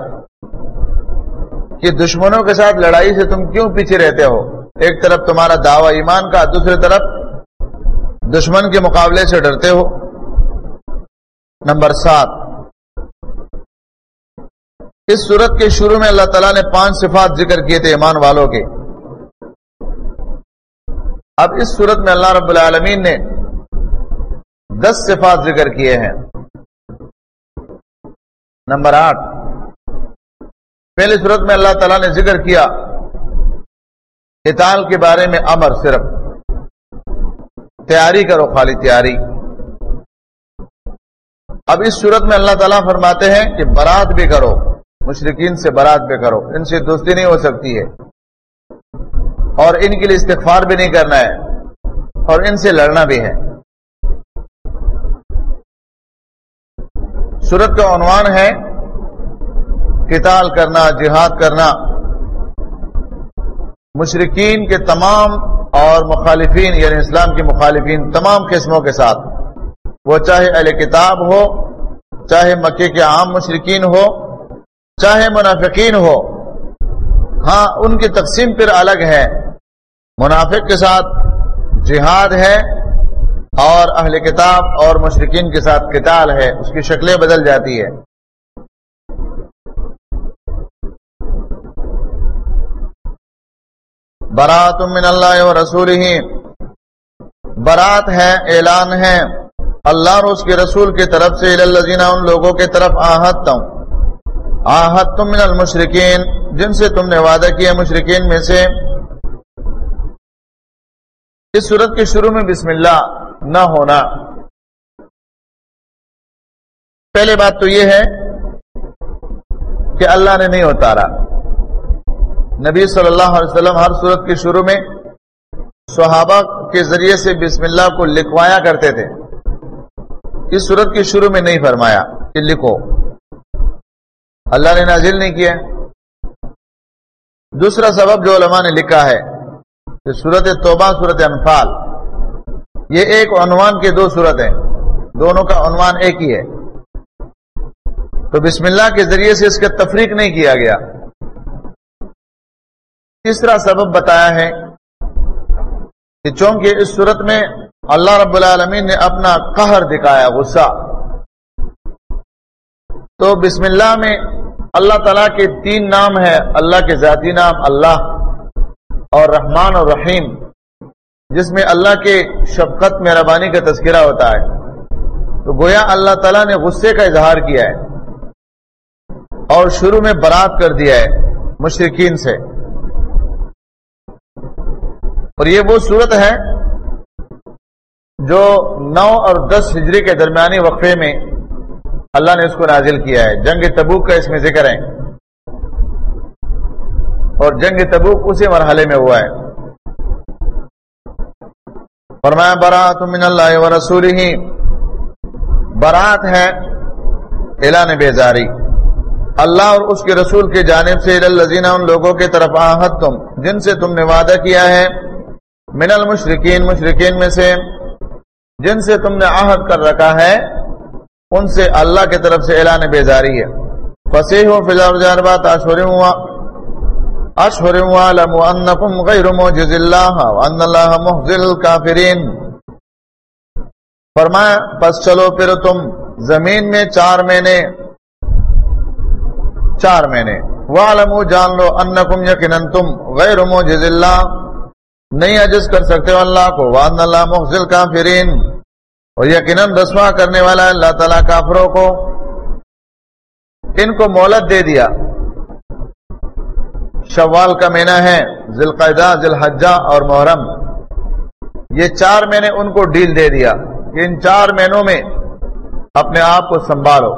کہ دشمنوں کے ساتھ لڑائی سے تم کیوں پیچھے رہتے ہو؟ ایک طرف تمہارا دعوی ایمان کا، دوسری طرف دشمن کے مقابلے سے ڈرتے ہو۔ نمبر سات۔ اس صورت کے شروع میں اللہ تعالیٰ نے پانچ صفات ذکر کیے تھے ایمان والوں کے۔ اب اس صورت میں اللہ رب العالمین نے دس صفات ذکر کیے ہیں۔ نمبر آٹھ۔ پہلی صورت میں اللہ تعالیٰ نے ذکر کیا قتال کے بارے میں امر صرف۔ تیاری کرو خالی تیاری۔ اب اس صورت میں اللہ تعالیٰ فرماتے ہیں کہ برات بھی کرو۔ مشرقین سے برات بھی کرو۔ ان سے دوستی نہیں ہو سکتی ہے۔ اور ان کے لیے استغفار بھی نہیں کرنا ہے۔ اور ان سے لڑنا بھی ہے۔ صورت کا عنوان ہے، قتال کرنا، جہاد کرنا۔ مشرقین کے تمام اور مخالفین یعنی اسلام کے مخالفین تمام قسموں کے ساتھ۔ وہ چاہے اہل کتاب ہو، چاہے مکے کے عام مشرقین ہو چاہے منافقین ہو۔ ہاں ان کی تقسیم پھر الگ ہے۔ منافق کے ساتھ جہاد ہے اور اہل کتاب اور مشرقین کے ساتھ قتال ہے۔ اس کی شکلیں بدل جاتی ہے برات من اللہ و رسول ہی برات ہے، اعلان ہے۔ اللہ اور اس کے رسول کی طرف سے ان لوگوں کی طرف آہت آہت تم من المشرقین جن سے تم نے وعدہ کیا مشرقین میں سے۔ اس صورت کے شروع میں بسم اللہ نہ ہونا۔ پہلے بات تو یہ ہے کہ اللہ نے نہیں اتارا۔ نبی صلی اللہ علیہ وسلم ہر صورت کے شروع میں صحابہ کے ذریعے سے بسم اللہ کو لکھوایا کرتے تھے۔ اس صورت کے شروع میں نہیں فرمایا کہ لکھو۔ اللہ نے نازل نہیں کیا دوسرا سبب جو علماء نے لکھا ہے کہ صورت توبہ صورت انفال۔ یہ ایک عنوان کے دو صورت ہیں۔ دونوں کا عنوان ایک ہی ہے۔ تو بسم اللہ کے ذریعے سے اس کا تفریق نہیں کیا گیا۔ تیسرا سبب بتایا ہے کہ چونکہ اس صورت میں اللہ رب العالمین نے اپنا قہر دکھایا، غصہ۔ تو بسم اللہ میں اللہ تعالیٰ کے تین نام ہے اللہ کے ذاتی نام اللہ اور رحمان اور رحیم، جس میں اللہ کے شفقت، مہربانی کا تذکرہ ہوتا ہے۔ تو گویا اللہ تعالیٰ نے غصے کا اظہار کیا ہے اور شروع میں برات کر دیا ہے مشرقین سے۔ اور یہ وہ صورت ہے جو نو اور دس ہجری کے درمیانی وقفے میں اللہ نے اس کو نازل کیا ہے۔ جنگ تبوک کا اس میں ذکر ہے۔ اور جنگ تبوک اسی مرحلے میں ہوا ہے۔ فرمایا برات من اللہ و رسول ہی برات ہے اعلان بیزاری۔ اللہ اور اس کے رسول کی جانب سے ان لوگوں کی طرف آہد تم جن سے تم نے وعدہ کیا ہے۔ من المشرقین مشرقین میں سے جن سے تم نے عہد کر رکھا ہے۔ ان سے اللہ کی طرف سے اعلان بیزاری ہے۔ فصیح و فضا جاربات اشور اشور وعلم انکم غیر موجز اللہ وان اللہ محضر الكافرین فرمایا پس چلو پھر تم زمین میں چار مہینے چار مہینے وعلمو جان لو انکم یقنن تم غیر موجز اللہ۔ نہیں عجز کر سکتے ہو اللہ کو۔ وان اللہ محضل کافرین اور یقیناً رسوا کرنے والا اللہ تعالیٰ کافروں کو ان کو مولت دے دیا۔ شوال کا مہینہ ہے ذی القعدہ ذی الحجہ اور محرم۔ یہ چار مہینے ان کو ڈیل دے دیا کہ ان چار مہینوں میں اپنے آپ کو سنبھالو۔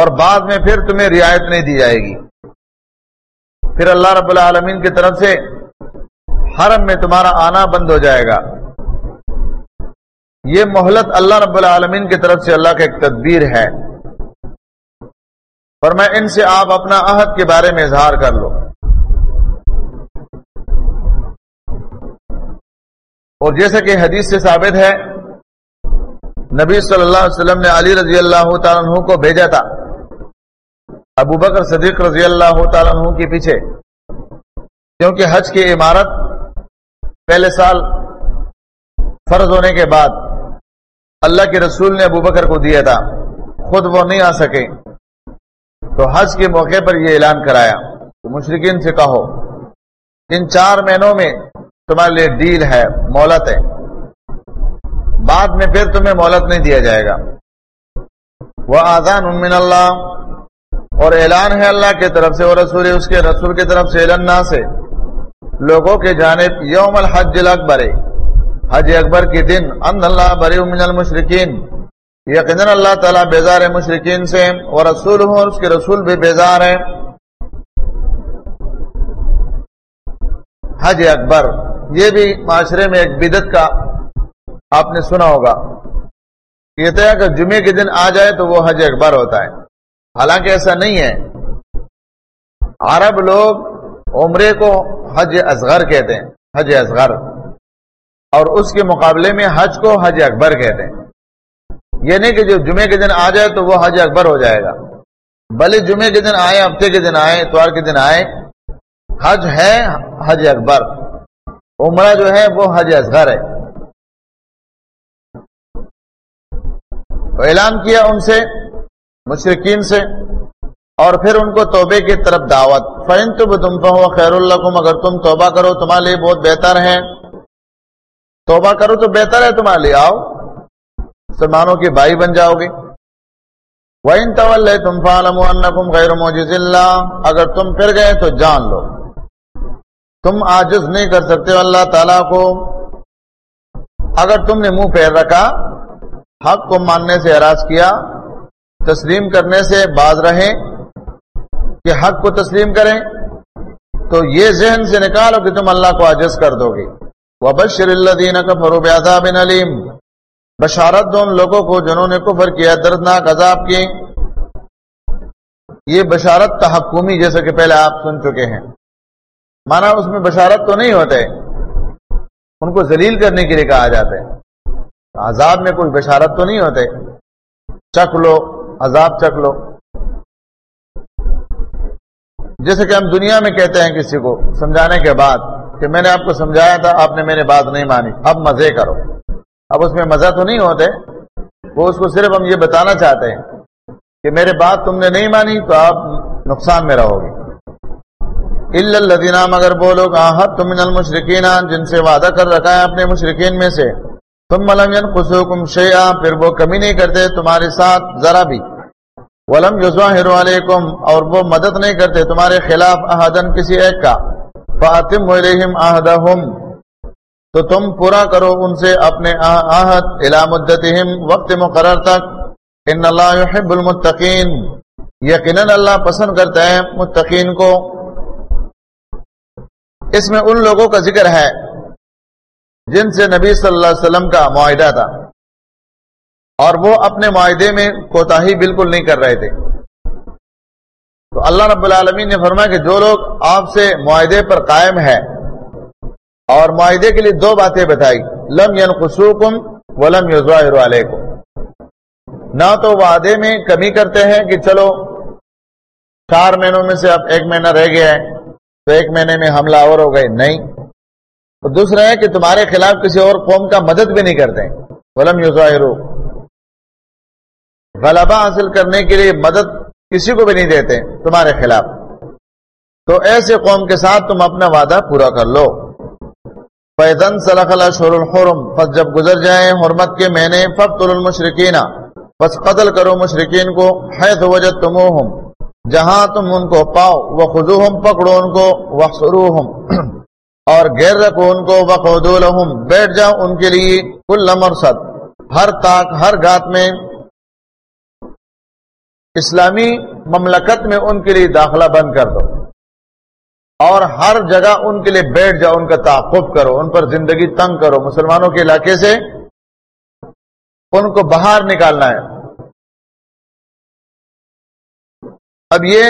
اور بعد میں پھر تمہیں رعایت نہیں دی جائے گی۔ پھر اللہ رب العالمین کی طرف سے حرم میں تمہارا آنا بند ہو جائے گا۔ یہ مہلت اللہ رب العالمین کی طرف سے اللہ کا ایک تدبیر ہے۔ پر میں ان سے آپ اپنا عہد کے بارے میں اظہار کر لو۔ اور جیسا کہ حدیث سے ثابت ہے، نبی صلی اللہ علیہ وسلم نے علی رضی اللہ تعالیٰ عنہ کو بھیجا تھا۔ ابو بکر صدیق رضی اللہ تعالیٰ عنہ کے پیچھے۔ کیونکہ حج کی عمارت پہلے سال فرض ہونے کے بعد اللہ کے رسول نے ابو بکر کو دیا تھا، خود وہ نہیں آ سکے۔ تو حج کے موقع پر یہ اعلان کرایا۔ تو مشرقین سے کہو، ان چار مہینوں میں تمہارے لیے ڈیل ہے مولت ہے۔ بعد میں پھر تمہیں مولت نہیں دیا جائے گا۔ وہ آزان امن اللہ۔ اور اعلان ہے اللہ کی طرف سے اور رسول اس کے رسول کی طرف سے سے لوگوں کے جانب یوم الحج اکبر حج اکبر کے دن ان اللہ بری من المشرقین یقیناً اللہ تعالیٰ بیزار مشرقین سے اور رسول ہوں اور اس کے رسول بھی بیزار ہیں۔ حج اکبر، یہ بھی معاشرے میں ایک بدت کا آپ نے سنا ہوگا۔ کہتے ہیں کہ جمعے کے دن آ جائے تو وہ حج اکبر ہوتا ہے۔ حالانکہ ایسا نہیں ہے۔ عرب لوگ عمرے کو حج اصغر کہتے ہیں۔ حج اصغر۔ اور اس کے مقابلے میں حج کو حج اکبر کہتے ہیں۔ یہ نہیں کہ جو جمعے کے دن آ جائے تو وہ حج اکبر ہو جائے گا۔ بھلے جمعے کے دن آئے، ہفتے کے دن آئے، اتوار کے دن آئے، حج ہے حج اکبر۔ عمرہ جو ہے وہ حج اصغر ہے۔ اعلان کیا ان سے مشرقین سے، اور پھر ان کو توبے کی طرف دعوت۔ فین تو تم خیر اللہ اگر تم توبہ کرو تمہارے لیے بہت بہتر ہے۔ توبہ کرو تو بہتر ہے تمہارے لیے، آؤ۔ مسلمانوں کے بھائی بن جاؤ گے۔ وَإِن تَوَلَّيْتُمْ فَعَلَمُوا أَنَّكُمْ غَيْرُ مُعْجِزِ اللَّهِ، اگر تم پھر گئے تو جان لو۔ تم عاجز نہیں کر سکتے اللہ تعالیٰ کو۔ اگر تم نے منہ پھیر رکھا، حق کو ماننے سے اراض کیا، تسلیم کرنے سے باز رہے کہ حق کو تسلیم کریں، تو یہ ذہن سے نکالو کہ تم اللہ کو عاجز کر دو گے۔ وبشر اللہ دین کا فروب بن علیم بشارت دو ان لوگوں کو جنہوں نے کفر کیا، دردناک عذاب کی یہ بشارت تحکمی جیسے کہ پہلے آپ سن چکے ہیں۔ مانا اس میں بشارت تو نہیں ہوتے، ان کو ذلیل کرنے کے لیے کہا جاتا ہے۔ عذاب میں کوئی بشارت تو نہیں ہوتے۔ چک لو، عذاب چک لو۔ جیسے کہ ہم دنیا میں کہتے ہیں کسی کو، سمجھانے کے بعد۔ کہ میں نے آپ کو سمجھایا تھا، آپ نے میری بات نہیں مانی۔ اب مزے کرو۔ اب اس میں مزہ تو نہیں ہوتے۔ وہ اس کو صرف ہم یہ بتانا چاہتے ہیں کہ میرے بات تم نے نہیں مانی تو آپ نقصان میں رہو گے۔ الدینہ مگر بولو کہ تم المشرقین جن سے وعدہ کر رکھا ہے اپنے مشرقین میں سے تم ملم خسوکم شیا پھر وہ کمی نہیں کرتے تمہارے ساتھ ذرا بھی۔ ولم یظاہر علیکم اور وہ مدد نہیں کرتے تمہارے خلاف احدن کسی ایک کا۔ فاتم علیہم احدہم تو تم پورا کرو ان سے اپنے آہد الى مدتہم، وقت مقرر تک۔ ان اللہ يحب المتقین یقیناً اللہ پسند کرتا ہے متقین کو۔ اس میں ان لوگوں کا ذکر ہے جن سے نبی صلی اللہ علیہ وسلم کا معاہدہ تھا۔ اور وہ اپنے معاہدے میں کوتا بالکل نہیں کر رہے تھے۔ تو اللہ رب العالمین نے فرمایا کہ جو لوگ آپ سے معاہدے پر قائم ہے اور معاہدے کے لیے دو باتیں بتائی۔ لم ینقصوکم ولم یظاہر علیکم۔ نہ تو وعدے میں کمی کرتے ہیں کہ چلو، چار مہینوں میں سے اب ایک مہینہ رہ گیا ہے، تو ایک مہینے میں حملہ اور ہو گئے۔ نہیں۔ دوسرا ہے کہ تمہارے خلاف کسی اور قوم کا مدد بھی نہیں کرتے۔ ولم یوزائرو غلبہ حاصل کرنے کے لیے مدد کسی کو بھی نہیں دیتے تمہارے خلاف۔ تو ایسے قوم کے ساتھ تم اپنا وعدہ پورا کر لو۔ فیدن صلاح شور الحرم، پس جب گزر جائیں حرمت کے مہینے فخت المشرقین پس قتل کرو مشرقین کو حیث وجد تم جہاں تم ان کو پاؤ وہ خزو پکڑو ان کو وقرو اور غیر رکھو ان کو بخود بیٹھ جاؤ ان کے لیے کل مرسد ہر تاک ہر گات میں اسلامی مملکت میں ان کے لیے داخلہ بند کر دو۔ اور ہر جگہ ان کے لیے بیٹھ جاؤ، ان کا تعقب کرو، ان پر زندگی تنگ کرو۔ مسلمانوں کے علاقے سے ان کو باہر نکالنا ہے۔ اب یہ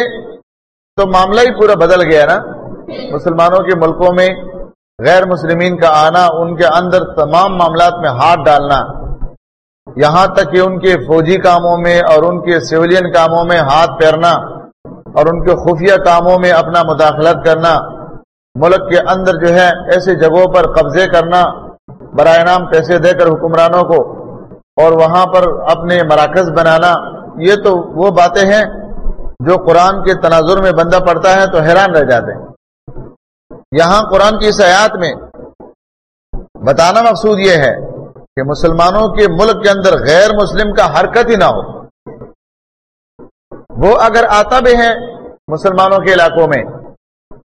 تو معاملہ ہی پورا بدل گیا نا۔ مسلمانوں کے ملکوں میں غیر مسلمین کا آنا، ان کے اندر تمام معاملات میں ہاتھ ڈالنا۔ یہاں تک کہ ان کے فوجی کاموں میں اور ان کے سویلین کاموں میں ہاتھ پھیرنا اور ان کے خفیہ کاموں میں اپنا مداخلت کرنا، ملک کے اندر جو ہے ایسے جگہوں پر قبضے کرنا برائے نام پیسے دے کر حکمرانوں کو اور وہاں پر اپنے مراکز بنانا، یہ تو وہ باتیں ہیں جو قرآن کے تناظر میں بندہ پڑتا ہے تو حیران رہ جاتے ہیں۔ یہاں قرآن کی سیاحت میں بتانا مقصود یہ ہے کہ مسلمانوں کے ملک کے اندر غیر مسلم کا حرکت ہی نہ ہو۔ وہ اگر آتا بھی ہے مسلمانوں کے علاقوں میں،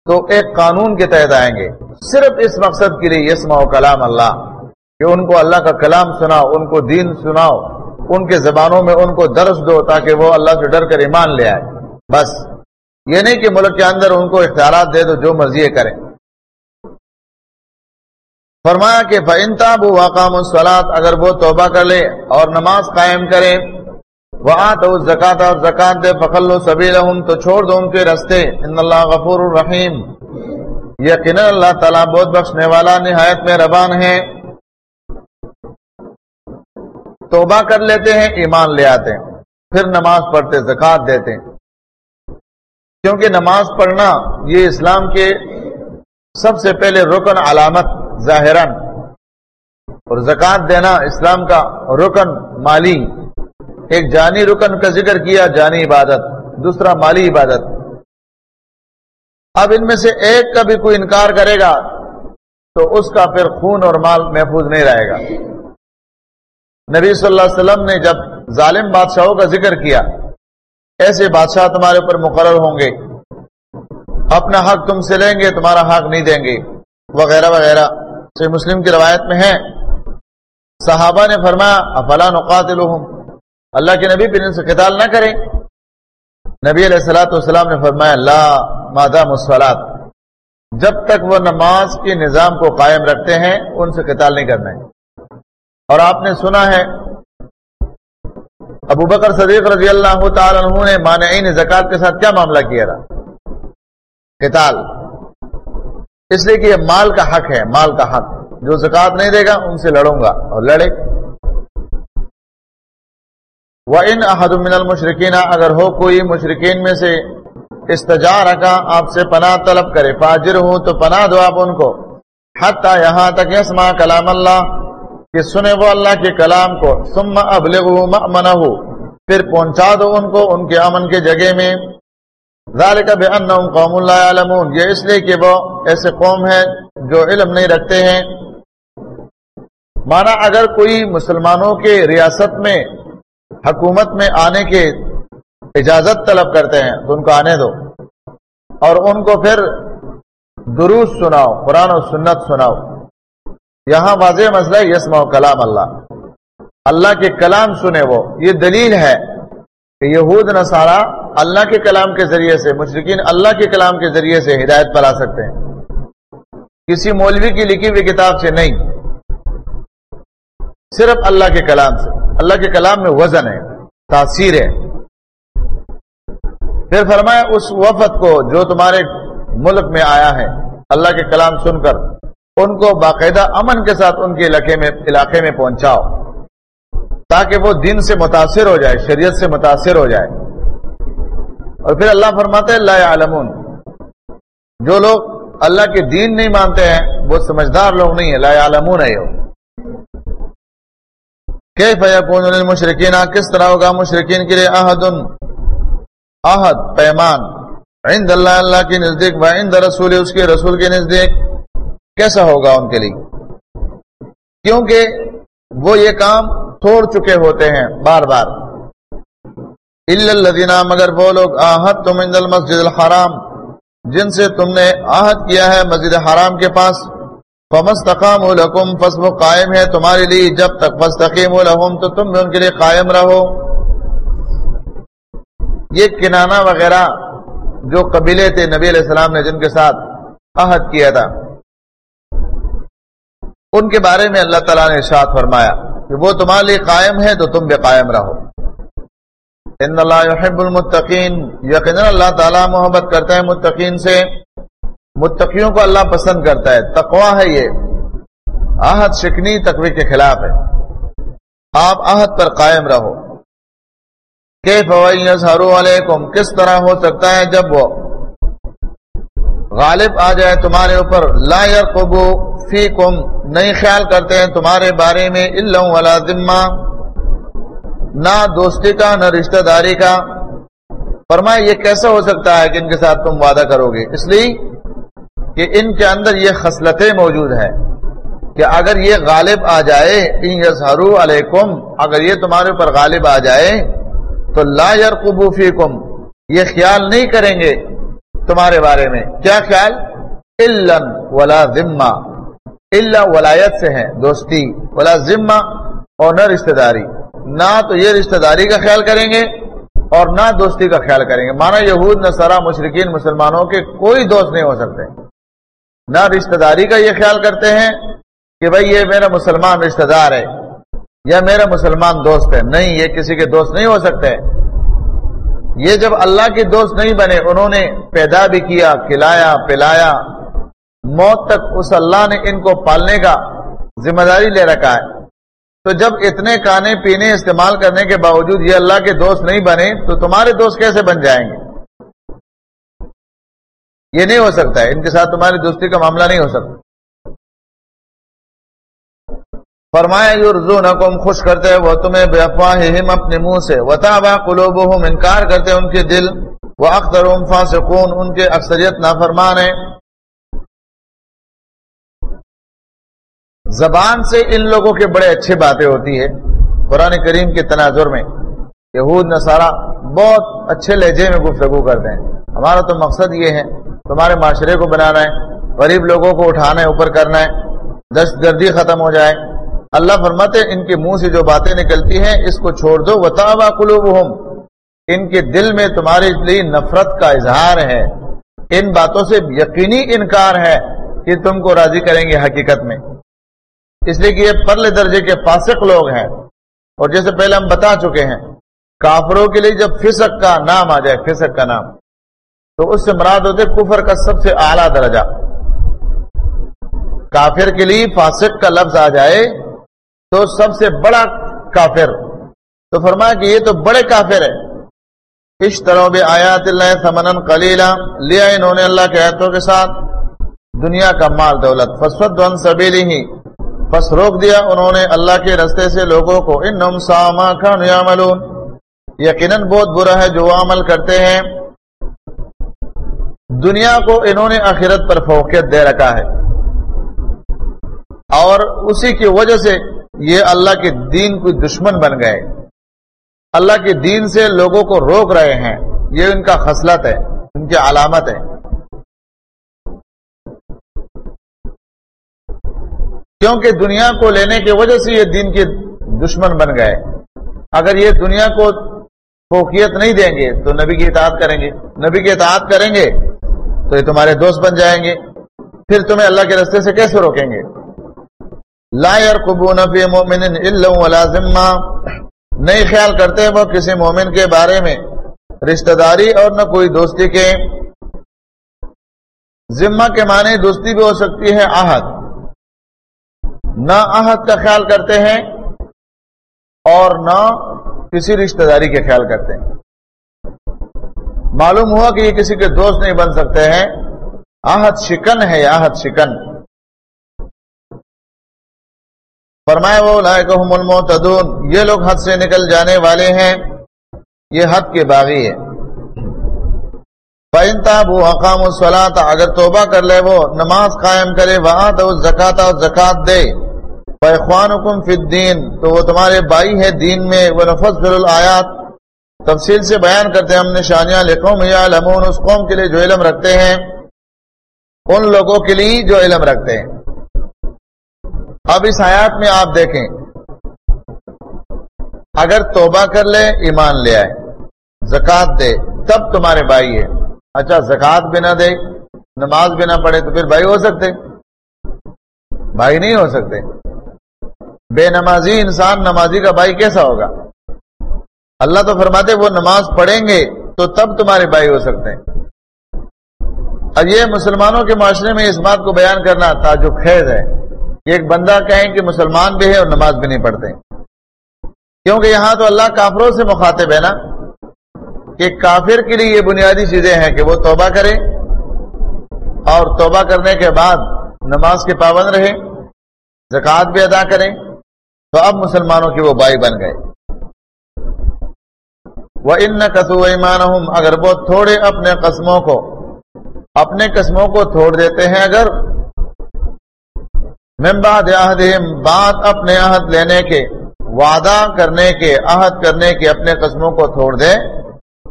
تو ایک قانون کے تحت آئیں گے۔ صرف اس مقصد کے لیے یسما کلام اللہ، کہ ان کو اللہ کا کلام سناؤ، ان کو دین سناؤ، ان کے زبانوں میں ان کو درس دو تاکہ وہ اللہ سے ڈر کر ایمان لے آئے۔ بس، یہ نہیں کہ ملک کے اندر ان کو اختیارات دے دو، جو مرضی کریں۔ فرمایا کہ فنتاب واقام السلاد اگر وہ توبہ کر لے اور نماز قائم کرے وہ تو زکات اور زکات دے فخل و سبھی تو چھوڑ دو ان کے رستے۔ ان اللہ غفور الرحیم یقین اللہ تعالیٰ بہت بخشنے والا، نہایت میں ربان ہے۔ توبہ کر لیتے ہیں، ایمان لے آتے ہیں۔ پھر نماز پڑھتے، زکات دیتے ہیں۔ کیونکہ نماز پڑھنا یہ اسلام کے سب سے پہلے رکن علامت ظاہر اور زکات دینا اسلام کا رکن مالی۔ ایک جانی رکن کا ذکر کیا، جانی عبادت، دوسرا مالی عبادت۔ اب ان میں سے ایک کا بھی کوئی انکار کرے گا تو اس کا پھر خون اور مال محفوظ نہیں رہے گا۔ نبی صلی اللہ علیہ وسلم نے جب ظالم بادشاہوں کا ذکر کیا، ایسے بادشاہ تمہارے اوپر مقرر ہوں گے۔ اپنا حق تم سے لیں گے، تمہارا حق نہیں دیں گے۔ وغیرہ وغیرہ۔ سے مسلم کی روایت میں ہے۔ صحابہ نے فرمایا، افلا نقاتل اللہ کے نبی پھر ان سے قتال نہ کریں۔ نبی علیہ السلاۃ والسلام نے فرمایا اللہ مادہ مسلات جب تک وہ نماز کے نظام کو قائم رکھتے ہیں، ان سے قتال نہیں کرنا ہے۔ اور آپ نے سنا ہے، ابو بکر صدیق رضی اللہ تعالی عنہ نے مانعین زکات کے ساتھ کیا معاملہ کیا تھا؟ قتال۔ اس لیے کہ یہ مال کا حق ہے، مال کا حق۔ جو زکات نہیں دے گا، ان سے لڑوں گا اور لڑے۔ وہ ان احد من المشرقین اگر ہو کوئی مشرقین میں سے استجار کا آپ سے پناہ طلب کرے، فاجر ہوں تو پناہ دو آپ ان کو۔ حتی یہاں تک یسما کلام اللہ، کہ سنے وہ اللہ کے کلام کو۔ ثم ابلغ منہ پھر پہنچا دو ان کو ان کے امن کے جگہ میں۔ ذالک بانہم قوم لا يعلمون یہ اس لیے کہ وہ ایسے قوم ہیں جو علم نہیں رکھتے ہیں۔ مانا اگر کوئی مسلمانوں کے ریاست میں، حکومت میں آنے کے اجازت طلب کرتے ہیں، تو ان کو آنے دو۔ اور ان کو پھر دروس سناؤ، قرآن و سنت سناؤ۔ یہاں واضح مسئلہ یسم کلام اللہ۔ اللہ کے کلام سنے وہ۔ یہ دلیل ہے کہ یہود نصارہ اللہ کے کلام کے ذریعے سے مشرقین اللہ کے کلام کے ذریعے سے ہدایت پر آ سکتے ہیں۔ کسی مولوی کی لکھی ہوئی کتاب سے نہیں۔ صرف اللہ کے کلام سے۔ اللہ کے کلام میں وزن ہے، تاثیر ہے۔ پھر فرمایا، اس وفد کو جو تمہارے ملک میں آیا ہے، اللہ کے کلام سن کر، ان کو باقاعدہ امن کے ساتھ ان کے علاقے میں علاقے میں پہنچاؤ، تاکہ وہ دن سے متاثر ہو جائے، شریعت سے متاثر ہو جائے۔ اور پھر اللہ فرماتے اللہ عالمون جو لوگ اللہ کے دین نہیں مانتے ہیں، وہ سمجھدار لوگ نہیں ہیں، لا عالمون ہے مشرقین کس طرح ہوگا مشرقین کے لیے؟ عہد پیمان۔ عند اللہ اللہ کے نزدیک، و عند رسول، اس کے رسول کے نزدیک۔ کیسا ہوگا ان کے لیے؟ کیونکہ وہ یہ کام چھوڑ چکے ہوتے ہیں بار بار۔ الدینہ مگر وہ لوگ آہد تم عند المسجد الحرام، جن سے تم نے آہد کیا ہے مسجد حرام کے پاس فمستقام الحکم فسب قائم ہے تمہارے لیے، جب تک فستقیم الحم تو تم بھی ان کے لیے قائم رہو۔ یہ کنانا وغیرہ جو قبیلے تھے نبی علیہ السلام نے جن کے ساتھ عہد کیا تھا، ان کے بارے میں اللہ تعالیٰ نے ارشاد فرمایا کہ وہ تمہارے لیے قائم ہے تو تم بھی قائم رہو۔ ان اللہ يحب المتقین، یقینا اللہ تعالیٰ محبت کرتا ہے متقین سے۔ متقیوں کو اللہ پسند کرتا ہے۔ تقوا ہے یہ۔ آہد شکنی تقوی کے خلاف ہے۔ آپ آہد پر قائم رہو۔ کہ علیکم؟ کس طرح ہو سکتا ہے جب وہ غالب آ جائے تمہارے اوپر؟ لا یرقبو فیکم، نہیں خیال کرتے ہیں تمہارے بارے میں اللہ ولا ذمہ۔ نہ دوستی کا، نہ رشتہ داری کا۔ فرمایا، یہ کیسا ہو سکتا ہے کہ ان کے ساتھ تم وعدہ کرو گے؟ اس لیے کہ ان کے اندر یہ خصلتیں موجود ہیں کہ اگر یہ غالب آ جائے علیکم، اگر یہ تمہارے اوپر غالب آ جائے، تو لا یرقبو فیکم، یہ خیال نہیں کریں گے تمہارے بارے میں۔ کیا خیال؟ علم ولا ذمہ۔ اللہ ولایت سے ہے دوستی، ولا ذمہ اور نہ رشتہ داری۔ نہ تو یہ رشتہ داری کا خیال کریں گے اور نہ دوستی کا خیال کریں گے۔ مانا یہود نہ سرا مشرقین مسلمانوں کے کوئی دوست نہیں ہو سکتے۔ نہ رشتہ داری کا یہ خیال کرتے ہیں کہ بھائی یہ میرا مسلمان رشتہ دار ہے یا میرا مسلمان دوست ہے۔ نہیں، یہ کسی کے دوست نہیں ہو سکتے۔ یہ جب اللہ کے دوست نہیں بنے، انہوں نے پیدا بھی کیا، کھلایا، پلایا، موت تک اس اللہ نے ان کو پالنے کا ذمہ داری لے رکھا ہے۔ تو جب اتنے کانے پینے استعمال کرنے کے باوجود یہ اللہ کے دوست نہیں بنے، تو تمہارے دوست کیسے بن جائیں گے؟ یہ نہیں ہو سکتا ہے۔ ان کے ساتھ تمہاری دوستی کا معاملہ نہیں ہو سکتا۔ فرمایا یورزو خوش کرتے وہ تمہیں بے افواہ اپنے منہ سے وطا با انکار کرتے ان کے دل وہ اختر فاسقون، ان کے اکثریت نافرمان ہے زبان سے ان لوگوں کے بڑے اچھے باتیں ہوتی ہے قرآن کریم کے تناظر میں یہود، نصارہ بہت اچھے لہجے میں گفتگو کرتے ہیں۔ ہمارا تو مقصد یہ ہے، تمہارے معاشرے کو بنانا ہے، غریب لوگوں کو اٹھانا ہے، اوپر کرنا ہے دہشت گردی ختم ہو جائے۔ اللہ فرماتے ان کے منہ سے جو باتیں نکلتی ہیں، اس کو چھوڑ دو۔ وطابا قلوب ان کے دل میں تمہارے لیے نفرت کا اظہار ہے۔ ان باتوں سے یقینی انکار ہے کہ تم کو راضی کریں گے حقیقت میں۔ اس لیے کہ یہ پرلے درجے کے فاسق لوگ ہیں۔ اور جیسے پہلے ہم بتا چکے ہیں، کافروں کے لیے جب فسق کا نام آ جائے، فسق کا نام، تو اس سے مراد ہوتے کفر کا سب سے اعلیٰ درجہ۔ کافر کے لیے فاسق کا لفظ آ جائے تو سب سے بڑا کافر۔ تو فرمایا کہ یہ تو بڑے کافر ہے اس طرح بھی آیات اللہ سمن کلیلہ لیا انہوں نے اللہ کے آیتوں کے ساتھ، دنیا کا مال دولت۔ فسفت سبیلی ہی بس روک دیا انہوں نے اللہ کے رستے سے لوگوں کو ان ساما خان یقیناً بہت برا ہے جو عمل کرتے ہیں۔ دنیا کو انہوں نے آخرت پر فوقیت دے رکھا ہے۔ اور اسی کی وجہ سے یہ اللہ کے دین کو دشمن بن گئے۔ اللہ کے دین سے لوگوں کو روک رہے ہیں۔ یہ ان کا خصلت ہے، ان کی علامت ہے۔ کیونکہ دنیا کو لینے کی وجہ سے یہ دین کے دشمن بن گئے۔ اگر یہ دنیا کو فوقیت نہیں دیں گے تو نبی کی اطاعت کریں گے۔ نبی کی اطاعت کریں گے تو یہ تمہارے دوست بن جائیں گے۔ پھر تمہیں اللہ کے رستے سے کیسے روکیں گے؟ لا فی مومن ذمہ۔ نہیں خیال کرتے وہ کسی مومن کے بارے میں رشتہ داری اور نہ کوئی دوستی کے۔ ذمہ کے معنی دوستی بھی ہو سکتی ہے آہد نہ عہد کا خیال کرتے ہیں اور نہ کسی رشتہ داری کے خیال کرتے ہیں۔ معلوم ہوا کہ یہ کسی کے دوست نہیں بن سکتے ہیں۔ آہد شکن ہے آہد شکن۔ فرمائے وہ لائے یہ لوگ حد سے نکل جانے والے ہیں۔ یہ حد کے باغی ہے وہ حقام الصلاح اگر توبہ کر لے، وہ نماز قائم کرے وہاں تو زکات زکات دے۔ فیخوان فی الدین تو وہ تمہارے بائی ہے دین میں وہ نفس الآیات تفصیل سے بیان کرتے ہیں ہم نے شانیہ لقوم یا لمون اس قوم کے لیے جو علم رکھتے ہیں۔ ان لوگوں کے لیے جو علم رکھتے ہیں۔ اب اس آیات میں آپ دیکھیں۔ اگر توبہ کر لے، ایمان لے آئے۔ زکات دے، تب تمہارے بھائی ہے اچھا زکات بھی نہ دے، نماز بھی نہ پڑھے تو پھر بھائی ہو سکتے۔ بھائی نہیں ہو سکتے۔ بے نمازی انسان نمازی کا بھائی کیسا ہوگا؟ اللہ تو فرماتے وہ نماز پڑھیں گے تو تب تمہارے بھائی ہو سکتے ہیں۔ اب یہ مسلمانوں کے معاشرے میں اس بات کو بیان کرنا تعجب خیز ہے۔ کہ ایک بندہ کہیں کہ مسلمان بھی ہے اور نماز بھی نہیں پڑھتے۔ کیونکہ یہاں تو اللہ کافروں سے مخاطب ہے نا۔ کہ کافر کے لیے یہ بنیادی چیزیں ہیں کہ وہ توبہ کرے اور توبہ کرنے کے بعد نماز کے پابند رہے، زکوٰۃ بھی ادا کریں۔ تو اب مسلمانوں کی وہ بائی بن گئے۔ وہ ان قصو ایمان اگر وہ تھوڑے اپنے قسموں کو، اپنے قسموں کو چھوڑ دیتے ہیں اگر ممباد عہدہم بات اپنے عہد لینے کے، وعدہ کرنے کے، عہد کرنے کے اپنے قسموں کو چھوڑ دے۔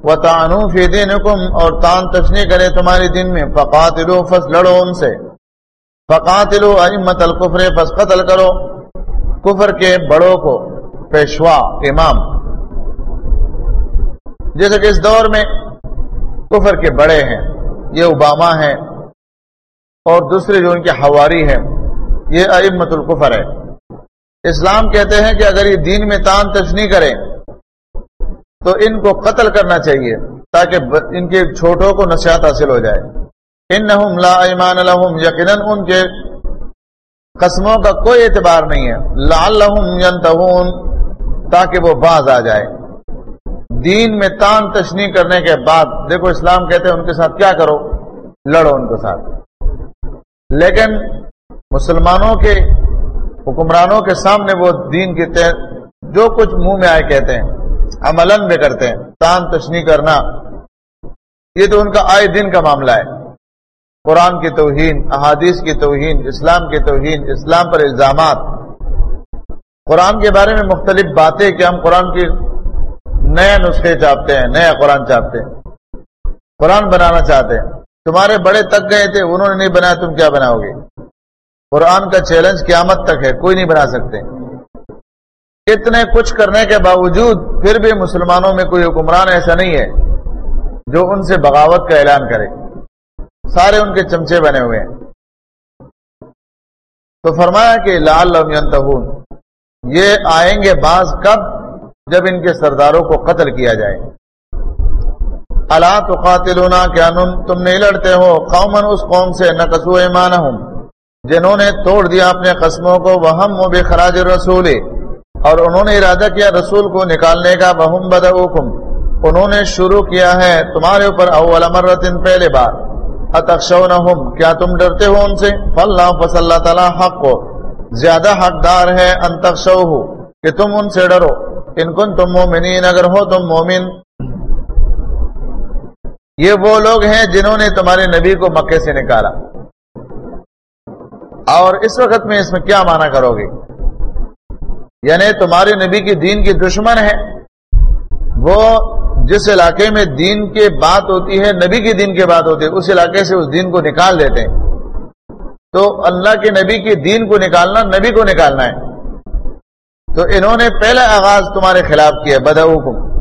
وہ فی دینکم اور تان تشنی کرے تمہاری دن میں۔ فقاتلو فس لڑو ان سے۔ فقاتلو ائمت القفر فس قتل کرو۔ کفر کے بڑوں کو پیشوا، امام۔ جیسے کہ اس دور میں کفر کے بڑے ہیں، یہ اوباما ہیں اور دوسرے جو ان کے ہواری ہیں، یہ ائمت القفر ہے اسلام کہتے ہیں کہ اگر یہ دین میں تان تشنی کریں، تو ان کو قتل کرنا چاہیے تاکہ ان کے چھوٹوں کو نشیات حاصل ہو جائے۔ ان لا ایمان الحم یقیناً ان کے قسموں کا کوئی اعتبار نہیں ہے۔ لال ینتہون، تاکہ وہ باز آ جائے۔ دین میں تان تشنی کرنے کے بعد، دیکھو اسلام کہتے ہیں ان کے ساتھ کیا کرو؟ لڑو ان کے ساتھ۔ لیکن مسلمانوں کے، حکمرانوں کے سامنے وہ دین کے تحت جو کچھ منہ میں آئے کہتے ہیں، عملاً بھی کرتے ہیں۔ تان تشنی کرنا، یہ تو ان کا آئے دن کا معاملہ ہے۔ قرآن کی توہین، احادیث کی توہین، اسلام کی توہین، اسلام پر الزامات۔ قرآن کے بارے میں مختلف باتیں کہ ہم قرآن کی نئے نسخے چاپتے ہیں، نیا قرآن چاپتے ہیں۔ قرآن بنانا چاہتے ہیں۔ تمہارے بڑے تک گئے تھے، انہوں نے نہیں بنایا، تم کیا بناؤ گے؟ قرآن کا چیلنج قیامت تک ہے، کوئی نہیں بنا سکتے۔ اتنے کچھ کرنے کے باوجود پھر بھی مسلمانوں میں کوئی حکمران ایسا نہیں ہے جو ان سے بغاوت کا اعلان کرے۔ سارے ان کے چمچے بنے ہوئے ہیں۔ تو فرمایا کہ لال یہ آئیں گے بعض کب؟ جب ان کے سرداروں کو قتل کیا جائے۔ اللہ تو قاتل کیا تم نہیں لڑتے ہو؟ قومن اس قوم سے نہ کسو ایمان جنہوں نے توڑ دیا اپنے قسموں کو وہ ہم بے خراج رسول اور انہوں نے ارادہ کیا رسول کو نکالنے کا بہم بدعوکم۔ انہوں نے شروع کیا ہے تمہارے اوپر اول مرتن پہلے بار۔ اتخشونہم؟ کیا تم ڈرتے ہو ان سے؟ فاللہ فصل اللہ تعالی حق کو زیادہ حقدار ہے ان تخشوہ کہ تم ان سے ڈرو۔ ان کن تم مومنین، اگر ہو تم مومن۔ یہ وہ لوگ ہیں جنہوں نے تمہارے نبی کو مکے سے نکالا۔ اور اس وقت میں اس میں کیا مانا کرو گے؟ یعنی تمہارے نبی کی دین کی دشمن ہے۔ وہ جس علاقے میں دین کی بات ہوتی ہے، نبی کی دین کی بات ہوتی ہے، اس علاقے سے اس دین کو نکال دیتے ہیں۔ تو اللہ کے نبی کی دین کو نکالنا، نبی کو نکالنا ہے۔ تو انہوں نے پہلا آغاز تمہارے خلاف کیا بدعو کو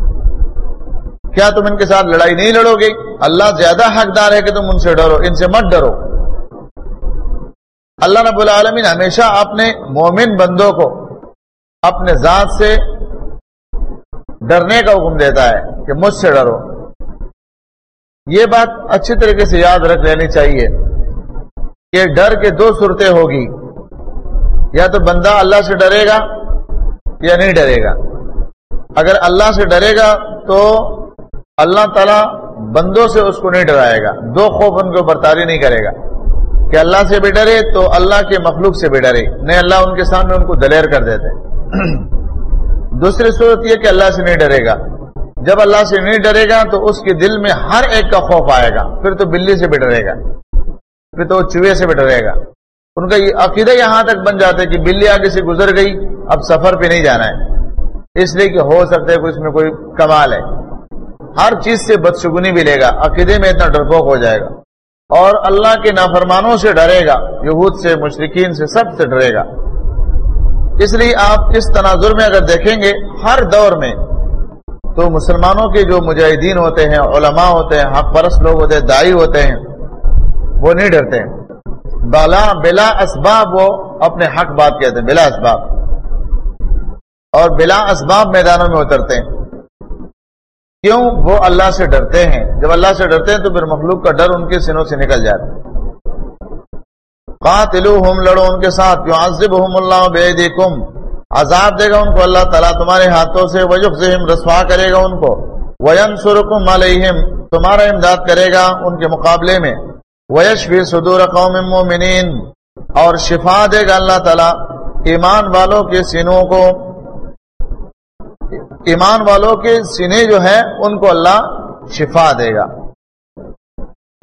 کیا تم ان کے ساتھ لڑائی نہیں لڑو گے؟ اللہ زیادہ حقدار ہے کہ تم ان سے ڈرو، ان سے مت ڈرو۔ اللہ رب العالمین ہمیشہ اپنے مومن بندوں کو اپنے ذات سے ڈرنے کا حکم دیتا ہے۔ کہ مجھ سے ڈرو۔ یہ بات اچھی طریقے سے یاد رکھ لینی چاہیے کہ ڈر کے دو صورتیں ہوگی۔ یا تو بندہ اللہ سے ڈرے گا یا نہیں ڈرے گا۔ اگر اللہ سے ڈرے گا تو اللہ تعالی بندوں سے اس کو نہیں ڈرائے گا، دو خوف ان کو برتاری نہیں کرے گا۔ کہ اللہ سے بھی ڈرے تو اللہ کے مخلوق سے بھی ڈرے، نہیں اللہ ان کے سامنے ان کو دلیر کر دیتے۔ *clears throat* دوسری صورت یہ کہ اللہ سے نہیں ڈرے گا۔ جب اللہ سے نہیں ڈرے گا تو اس کے دل میں ہر ایک کا خوف آئے گا، پھر تو بلی سے بھی ڈرے گا، پھر تو چوہے سے بھی ڈرے گا۔ ان کا یہ عقیدہ یہاں تک بن جاتا ہے کہ بلی آگے سے گزر گئی، اب سفر پہ نہیں جانا ہے۔ اس لیے کہ ہو سکتا ہے اس میں کوئی کمال ہے۔ ہر چیز سے بدشگنی بھی لے گا، عقیدے میں اتنا ڈرپوک ہو جائے گا۔ اور اللہ کے نافرمانوں سے ڈرے گا، یہود سے مشرقین سے، سب سے ڈرے گا۔ اس لیے آپ اس تناظر میں اگر دیکھیں گے، ہر دور میں تو مسلمانوں کے جو مجاہدین ہوتے ہیں، علماء ہوتے ہیں، حق پرس لوگ ہوتے ہیں دائی ہوتے ہیں، وہ نہیں ڈرتے۔ ہیں بالا بلا اسباب وہ اپنے حق بات کہتے ہیں، بلا اسباب۔ اور بلا اسباب میدانوں میں اترتے ہیں۔ کیوں؟ وہ اللہ سے ڈرتے ہیں۔ جب اللہ سے ڈرتے ہیں تو پھر مخلوق کا ڈر ان کے سنوں سے نکل جاتا ہے۔ قاتلوہم لڑو ان کے ساتھ، یعذبہم اللہ بیدیکم عذاب دے گا ان کو اللہ تعالیٰ تمہارے ہاتھوں سے وجخزہم رسوا کرے گا ان کو۔ وینصرکم علیہم تمہارا امداد کرے گا ان کے مقابلے میں۔ ویشفی صدور قوم مومنین اور شفا دے گا اللہ تعالیٰ ایمان والوں کے سینوں کو۔ ایمان والوں کے سینے جو ہیں، ان کو اللہ شفا دے گا۔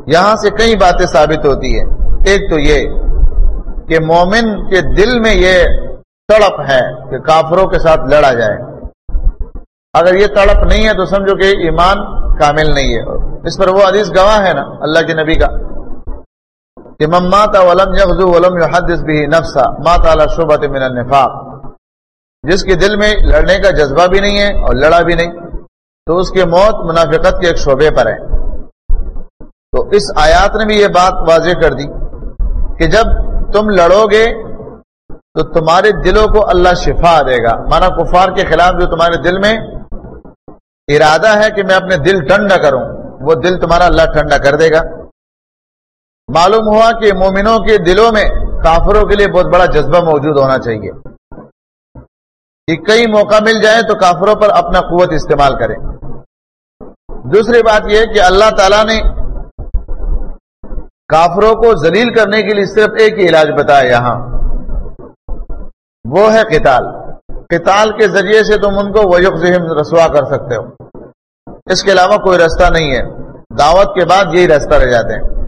یہاں سے کئی باتیں ثابت ہوتی ہے ایک تو یہ کہ مومن کے دل میں یہ تڑپ ہے کہ کافروں کے ساتھ لڑا جائے۔ اگر یہ تڑپ نہیں ہے تو سمجھو کہ ایمان کامل نہیں ہے۔ اس پر وہ حدیث گواہ ہے نا اللہ کے نبی کا۔ کہ ماتا ولم یغزو ولم یحدث به نفسا مات علی شعبۃ من النفاق۔ جس کے دل میں لڑنے کا جذبہ بھی نہیں ہے اور لڑا بھی نہیں، تو اس کی موت منافقت کے ایک شعبے پر ہے۔ تو اس آیات نے بھی یہ بات واضح کر دی کہ جب تم لڑو گے تو تمہارے دلوں کو اللہ شفا دے گا۔ مانا کفار کے خلاف جو تمہارے دل میں ارادہ ہے کہ میں اپنے دل ٹھنڈا کروں، وہ دل تمہارا اللہ ٹھنڈا کر دے گا۔ معلوم ہوا کہ مومنوں کے دلوں میں کافروں کے لیے بہت بڑا جذبہ موجود ہونا چاہیے۔ کہ کئی موقع مل جائے تو کافروں پر اپنا قوت استعمال کریں دوسری بات یہ کہ اللہ تعالیٰ نے کافروں کو ذلیل کرنے کے لیے صرف ایک ہی علاج بتایا یہاں۔ وہ ہے قتال۔ قتال کے ذریعے سے تم ان کو وجب ذہن رسوا کر سکتے ہو۔ اس کے علاوہ کوئی راستہ نہیں ہے۔ دعوت کے بعد یہی راستہ رہ جاتے ہیں۔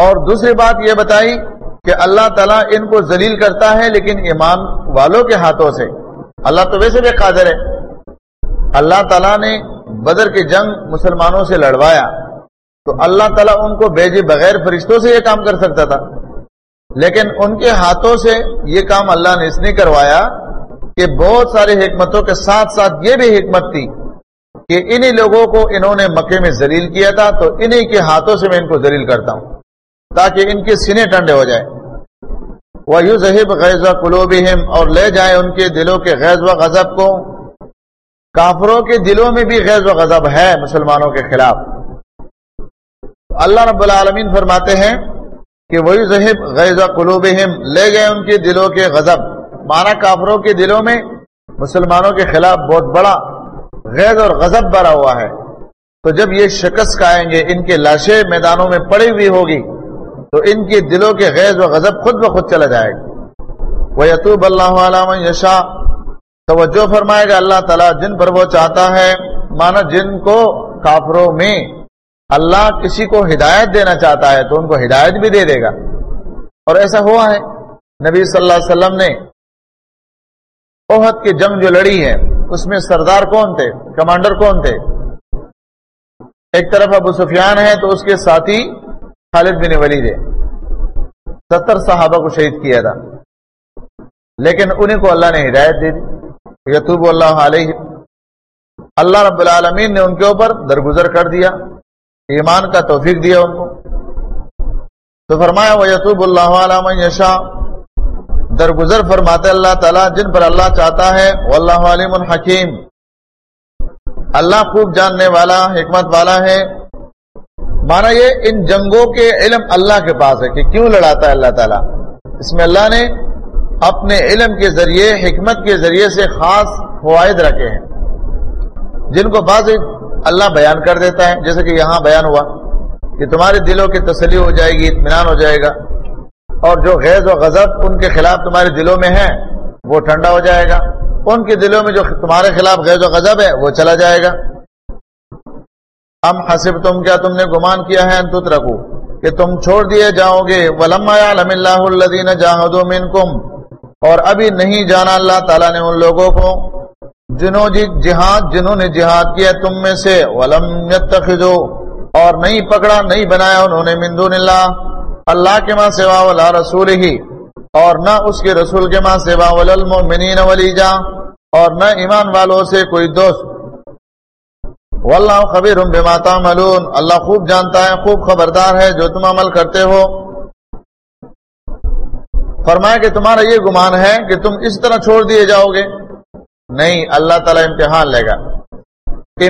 اور دوسری بات یہ بتائی کہ اللہ تعالیٰ ان کو ذلیل کرتا ہے لیکن ایمان والوں کے ہاتھوں سے۔ اللہ تو ویسے بھی قادر ہے۔ اللہ تعالیٰ نے بدر کی جنگ مسلمانوں سے لڑوایا۔ تو اللہ تعالیٰ ان کو بیجے بغیر فرشتوں سے یہ کام کر سکتا تھا۔ لیکن ان کے ہاتھوں سے یہ کام اللہ نے اس نے کروایا کہ بہت ساری حکمتوں کے ساتھ ساتھ یہ بھی حکمت تھی کہ انہی لوگوں کو انہوں نے مکے میں زلیل کیا تھا، تو انہی کے ہاتھوں سے میں ان کو زلیل کرتا ہوں تاکہ ان کے سینے ٹنڈے ہو جائے وہ یو ذہب غیض اور لے جائے ان کے دلوں کے غیض و غضب کو۔ کافروں کے دلوں میں بھی غیض و غضب ہے مسلمانوں کے خلاف۔ اللہ رب العالمین فرماتے ہیں کہ وہی ذہب غیض قلوب لے گئے ان کے دلوں کے غضب۔ مانا کافروں کے دلوں میں مسلمانوں کے خلاف بہت بڑا غیظ اور غضب بھرا ہوا ہے۔ تو جب یہ شکست کھائیں گے، ان کے لاشیں میدانوں میں پڑی ہوئی ہوگی، تو ان کے دلوں کے غیظ و غضب خود بخود چلا جائے گا وہ یتوب اللہ علام یشا توجہ فرمائے گا اللہ تعالیٰ، جن پر وہ چاہتا ہے، مانا جن کو کافروں میں اللہ کسی کو ہدایت دینا چاہتا ہے تو ان کو ہدایت بھی دے دے گا۔ اور ایسا ہوا ہے، نبی صلی اللہ علیہ وسلم نے اوہد کی جنگ جو لڑی ہے، اس میں سردار کون تھے؟ کمانڈر کون تھے؟ ایک طرف ابو سفیان ہے تو اس کے ساتھی خالد بن ولید ہے ستر صحابہ کو شہید کیا تھا۔ لیکن انہیں کو اللہ نے ہدایت دے دی۔ یتوب اللہ علیہ اللہ رب العالمین نے ان کے اوپر درگزر کر دیا۔ ایمان کا توفیق دیا ان کو۔ تو فرمایا وہ یتوب اللہ علام یشا درگزر فرماتے اللہ تعالیٰ، جن پر اللہ چاہتا ہے اللہ علیم الحکیم اللہ خوب جاننے والا، حکمت والا ہے۔ مانا یہ، ان جنگوں کے علم اللہ کے پاس ہے کہ کیوں لڑاتا ہے اللہ تعالیٰ۔ اس میں اللہ نے اپنے علم کے ذریعے، حکمت کے ذریعے سے خاص فوائد رکھے ہیں۔ جن کو بعض اللہ بیان کر دیتا ہے، جیسے کہ یہاں بیان ہوا کہ تمہارے دلوں کی تسلی ہو جائے گی، اطمینان ہو جائے گا۔ اور جو غیظ و غضب ان کے خلاف تمہارے دلوں میں ہے، وہ ٹھنڈا ہو جائے گا۔ ان کے دلوں میں جو تمہارے خلاف غیظ و غضب ہے، وہ چلا جائے گا۔ ہم حسب تم کیا تم نے گمان کیا ہے انتت رکھو کہ تم چھوڑ دیے جاؤ گے۔ ولما علم اللہ الدین جاہد اور ابھی نہیں جانا اللہ تعالیٰ نے ان لوگوں کو۔ جنہوں جی جہاد جنہوں نے جہاد کیا تم میں سے ولم يتخذو اور نہیں پکڑا، نہیں بنایا انہوں نے من دون اللہ اللہ کے ماں سوا ولا رسول ہی اور نہ اس کے رسول کے ماں سوا وللمؤمنین ولیجا، اور نہ ایمان والوں سے کوئی دوست۔ واللہ خبیر بما تعملون، اللہ خوب جانتا ہے، خوب خبردار ہے جو تم عمل کرتے ہو۔ فرمایا کہ تمہارا یہ گمان ہے کہ تم اس طرح چھوڑ دیے جاؤ گے۔ نہیں، اللہ تعالیٰ امتحان لے گا۔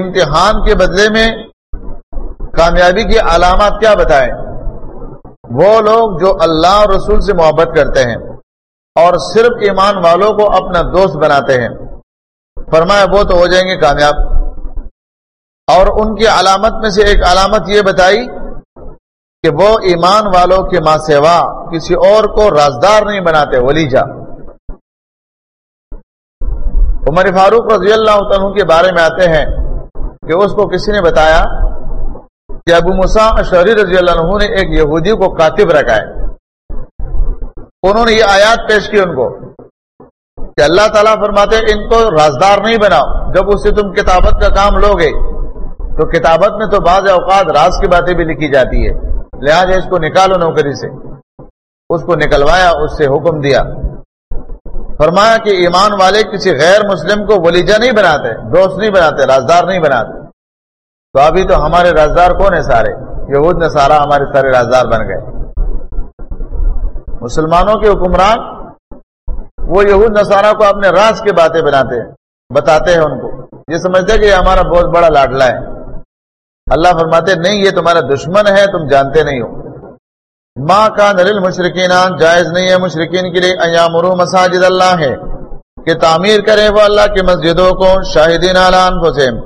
امتحان کے بدلے میں کامیابی کی علامات کیا بتائیں؟ وہ لوگ جو اللہ اور رسول سے محبت کرتے ہیں اور صرف ایمان والوں کو اپنا دوست بناتے ہیں۔ فرمایا، وہ تو ہو جائیں گے کامیاب۔ اور ان کی علامت میں سے ایک علامت یہ بتائی کہ وہ ایمان والوں کے ماں سیوا کسی اور کو رازدار نہیں بناتے، ولی جا۔ عمر فاروق رضی اللہ عنہ کے بارے میں آتے ہیں کہ اس کو کسی نے بتایا کہ ابو مسا شہری رضی اللہ عنہ نے ایک یہودی کو کاتب رکھا ہے۔ انہوں نے یہ آیات پیش کی ان کو کہ اللہ تعالیٰ فرماتے ان کو رازدار نہیں بناؤ۔ جب اس سے تم کتابت کا کام لوگے، تو کتابت میں تو بعض اوقات راز کی باتیں بھی لکھی جاتی ہے لہٰذا اس کو نکالو نوکری سے۔ اس کو نکلوایا، اس سے حکم دیا۔ فرمایا کہ ایمان والے کسی غیر مسلم کو ولیجہ نہیں بناتے، دوست نہیں بناتے، رازدار نہیں بناتے۔ تو ابھی تو ہمارے رازدار کون ہیں سارے؟ یہود نے سارا ہمارے سارے رازدار بن گئے۔ مسلمانوں کے حکمران، وہ یہود، نصارہ کو اپنے راز کی باتیں بناتے ہیں، بتاتے ہیں ان کو۔ یہ سمجھتے کہ یہ ہمارا بہت بڑا لاڈلا ہے۔ اللہ فرماتے نہیں، یہ تمہارا دشمن ہے، تم جانتے نہیں ہو۔ ماں کا نل مشرقین جائز نہیں ہے مشرقین کے لیے ایامرو مساجد اللہ ہے کہ تعمیر کرے وہ اللہ کی مسجدوں کو، شاہدین علان حسین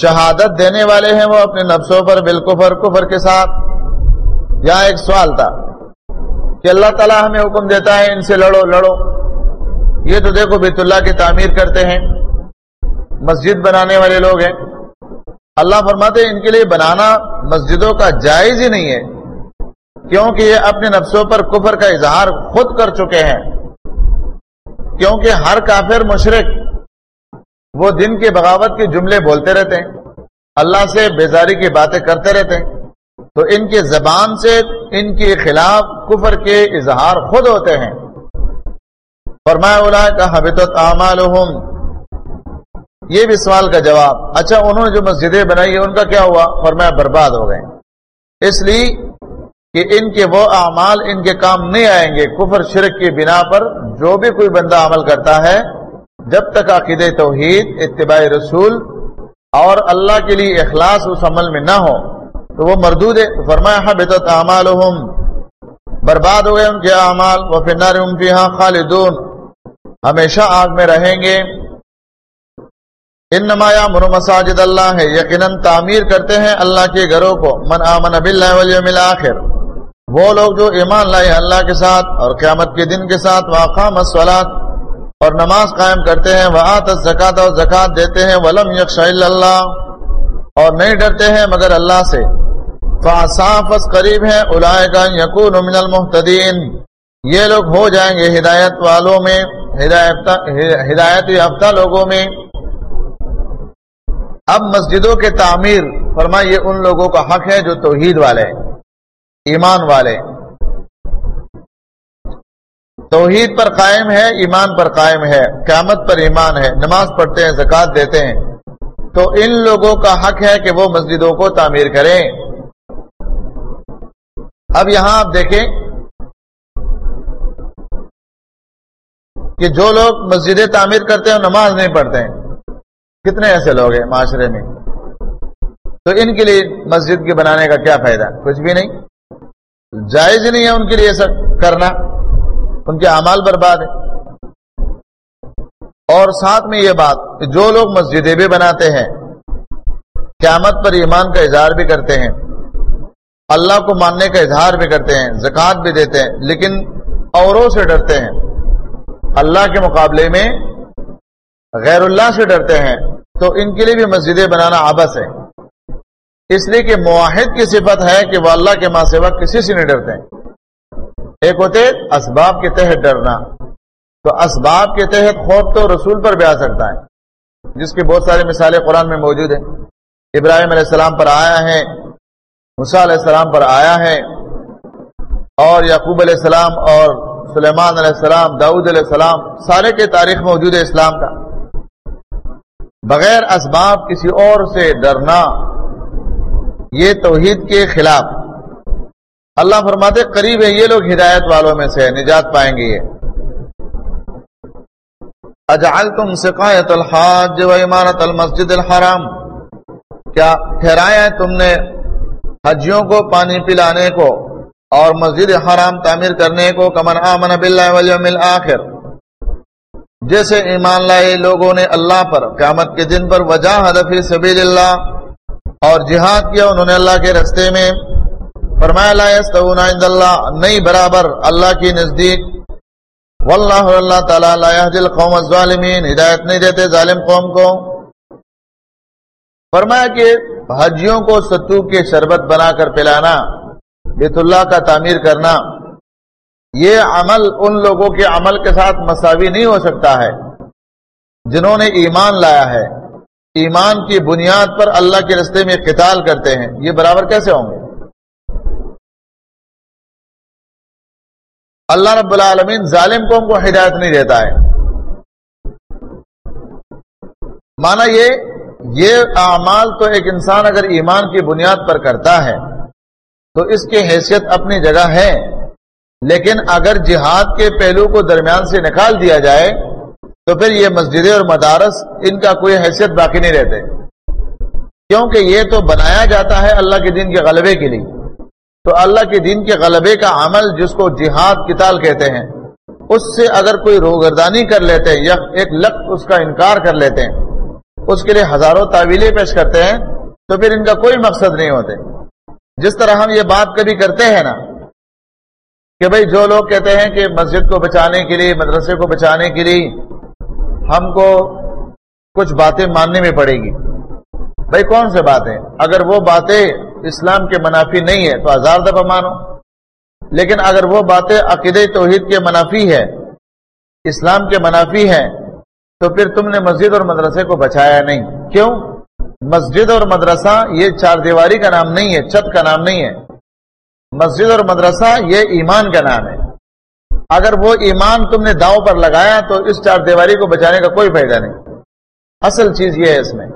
شہادت دینے والے ہیں وہ اپنے نفسوں پر بالکفر، کفر کے ساتھ۔ یہاں ایک سوال تھا کہ اللہ تعالیٰ ہمیں حکم دیتا ہے ان سے لڑو لڑو۔ یہ تو دیکھو بیت اللہ کی تعمیر کرتے ہیں۔ مسجد بنانے والے لوگ ہیں۔ اللہ فرماتے ان کے لیے بنانا مسجدوں کا جائز ہی نہیں ہے۔ کیونکہ یہ اپنے نفسوں پر کفر کا اظہار خود کر چکے ہیں۔ کیونکہ ہر کافر مشرق وہ دن کے بغاوت کے جملے بولتے رہتے ہیں، اللہ سے بیزاری کی باتیں کرتے رہتے ہیں۔ تو ان کے زبان سے ان کے خلاف کفر کے اظہار خود ہوتے ہیں۔ فرمایا کا حبیت اعمالهم یہ بھی سوال کا جواب۔ اچھا انہوں نے جو مسجدیں بنائی ان کا کیا ہوا؟ فرمایا، برباد ہو گئے۔ اس لیے کہ ان کے وہ اعمال ان کے کام نہیں آئیں گے، کفر، شرک کی بنا پر جو بھی کوئی بندہ عمل کرتا ہے، جب تک عقید توحید، اتباع رسول اور اللہ کے لیے اخلاص اس عمل میں نہ ہو، تو وہ مردود ہے۔ فرمایا اعمال برباد ہو گئے ان کے اعمال۔ وہ فنار خالدون۔ ہمیشہ آگ میں رہیں گے۔ ان نمایا مر مساجد اللہ۔ ہے یقیناً تعمیر کرتے ہیں اللہ کے گھروں کو۔ من آمن باللہ والیوم الاخر وہ لوگ جو ایمان لائے اللہ کے ساتھ اور قیامت کے دن کے ساتھ واقام الصلاۃ اور نماز قائم کرتے ہیں وآت الزکات اور زکات دیتے ہیں، ولم یخش الا اللہ اور نہیں ڈرتے ہیں مگر اللہ سے۔ فاصافس قریب ہیں اولائے کا یقون من المحتدین یہ لوگ ہو جائیں گے ہدایت والوں میں، ہدایت ہدایت یافتہ لوگوں میں۔ اب مسجدوں کے تعمیر، فرمائیے ان لوگوں کا حق ہے جو توحید والے ایمان والے۔ توحید پر قائم ہے، ایمان پر قائم ہے۔ قیامت پر ایمان ہے۔ نماز پڑھتے ہیں زکات دیتے ہیں۔ تو ان لوگوں کا حق ہے کہ وہ مسجدوں کو تعمیر کریں۔ اب یہاں آپ دیکھیں کہ جو لوگ مسجدیں تعمیر کرتے ہیں نماز نہیں پڑھتے ہیں، کتنے ایسے لوگ ہیں معاشرے میں۔ تو ان کے لیے مسجد کے بنانے کا کیا فائدہ؟ کچھ بھی نہیں۔ جائز نہیں ہے ان کے لیے ایسا کرنا، ان کے اعمال برباد ہے اور ساتھ میں یہ بات جو لوگ مسجدیں بھی بناتے ہیں، قیامت پر ایمان کا اظہار بھی کرتے ہیں، اللہ کو ماننے کا اظہار بھی کرتے ہیں، زکوٰۃ بھی دیتے ہیں، لیکن اوروں سے ڈرتے ہیں۔ اللہ کے مقابلے میں غیر اللہ سے ڈرتے ہیں۔ تو ان کے لیے بھی مسجدیں بنانا آبس ہے۔ اس لیے کہ معاہد کی صفت ہے کہ وہ اللہ کے ماں سوا کسی سے نہیں ڈرتے۔ ایک ہوتے اسباب کے تحت ڈرنا۔ تو اسباب کے تحت خوف تو رسول پر بھی آ سکتا ہے۔ جس کی بہت ساری مثالیں قرآن میں موجود ہیں۔ ابراہیم علیہ السلام پر آیا ہے مسا علیہ السلام پر آیا ہے، اور یعقوب علیہ السلام اور سلیمان علیہ السلام، داؤد علیہ السلام، سارے کے تاریخ موجود ہے اسلام کا۔ بغیر اسباب کسی اور سے ڈرنا یہ توحید کے خلاف۔ اللہ فرماتے قریب ہے یہ لوگ ہدایت والوں میں سے نجات پائیں گے یہ۔ اجعل تم سقایت الحاج و عمارت المسجد الحرام۔ کیا ٹھہرایا تم نے حجیوں کو، پانی پلانے کو اور مسجد حرام تعمیر کرنے کو؟ کمن آمن باللہ والیوم الاخر۔ جیسے ایمان لائے لوگوں نے اللہ پر، قیامت کے دن پر وجہ فی سبیل اللہ۔ اور جہاد کیا انہوں نے اللہ کے رستے میں فرمایا، لا عند اللہ نہیں برابر اللہ کی نزدیک۔ واللہ اللہ تعالی لا یهدی القوم الظالمین، ہدایت نہیں دیتے ظالم قوم کو۔ فرمایا کہ حجیوں کو ستو کے شربت بنا کر پلانا، بیت اللہ کا تعمیر کرنا، یہ عمل ان لوگوں کے عمل کے ساتھ مساوی نہیں ہو سکتا ہے جنہوں نے ایمان لایا ہے۔ ایمان کی بنیاد پر اللہ کے رستے میں قتال کرتے ہیں، یہ برابر کیسے ہوں گے؟ اللہ رب العالمین ظالم قوم کو ہدایت نہیں دیتا ہے۔ مانا یہ یہ اعمال تو ایک انسان اگر ایمان کی بنیاد پر کرتا ہے، تو اس کی حیثیت اپنی جگہ ہے۔ لیکن اگر جہاد کے پہلو کو درمیان سے نکال دیا جائے تو پھر یہ مسجدیں اور مدارس ان کا کوئی حیثیت باقی نہیں رہتے۔ کیونکہ یہ تو بنایا جاتا ہے اللہ کے دین کے غلبے کے لیے۔ تو اللہ کے دین کے غلبے کا عمل جس کو جہاد کتال کہتے ہیں، اس سے اگر کوئی روگردانی کر لیتے ہیں یا ایک لفظ اس کا انکار کر لیتے ہیں، اس کے لیے ہزاروں تعویلیں پیش کرتے ہیں، تو پھر ان کا کوئی مقصد نہیں ہوتے۔ جس طرح ہم یہ بات کبھی کرتے ہیں نا، کہ بھائی جو لوگ کہتے ہیں کہ مسجد کو بچانے کے لیے، مدرسے کو بچانے کے لیے ہم کو کچھ باتیں ماننے میں پڑے گی۔ بھائی کون سے باتیں؟ اگر وہ باتیں اسلام کے منافی نہیں ہے تو ہزار دفعہ مانو۔ لیکن اگر وہ باتیں عقید توحید کے منافی ہے اسلام کے منافی ہے تو پھر تم نے مسجد اور مدرسے کو بچایا نہیں۔ کیوں؟ مسجد اور مدرسہ یہ چار دیواری کا نام نہیں ہے، چھت کا نام نہیں ہے۔ مسجد اور مدرسہ یہ ایمان کا نام ہے۔ اگر وہ ایمان تم نے داؤ پر لگایا تو اس چار دیواری کو بچانے کا کوئی فائدہ نہیں۔ اصل چیز یہ ہے اس میں۔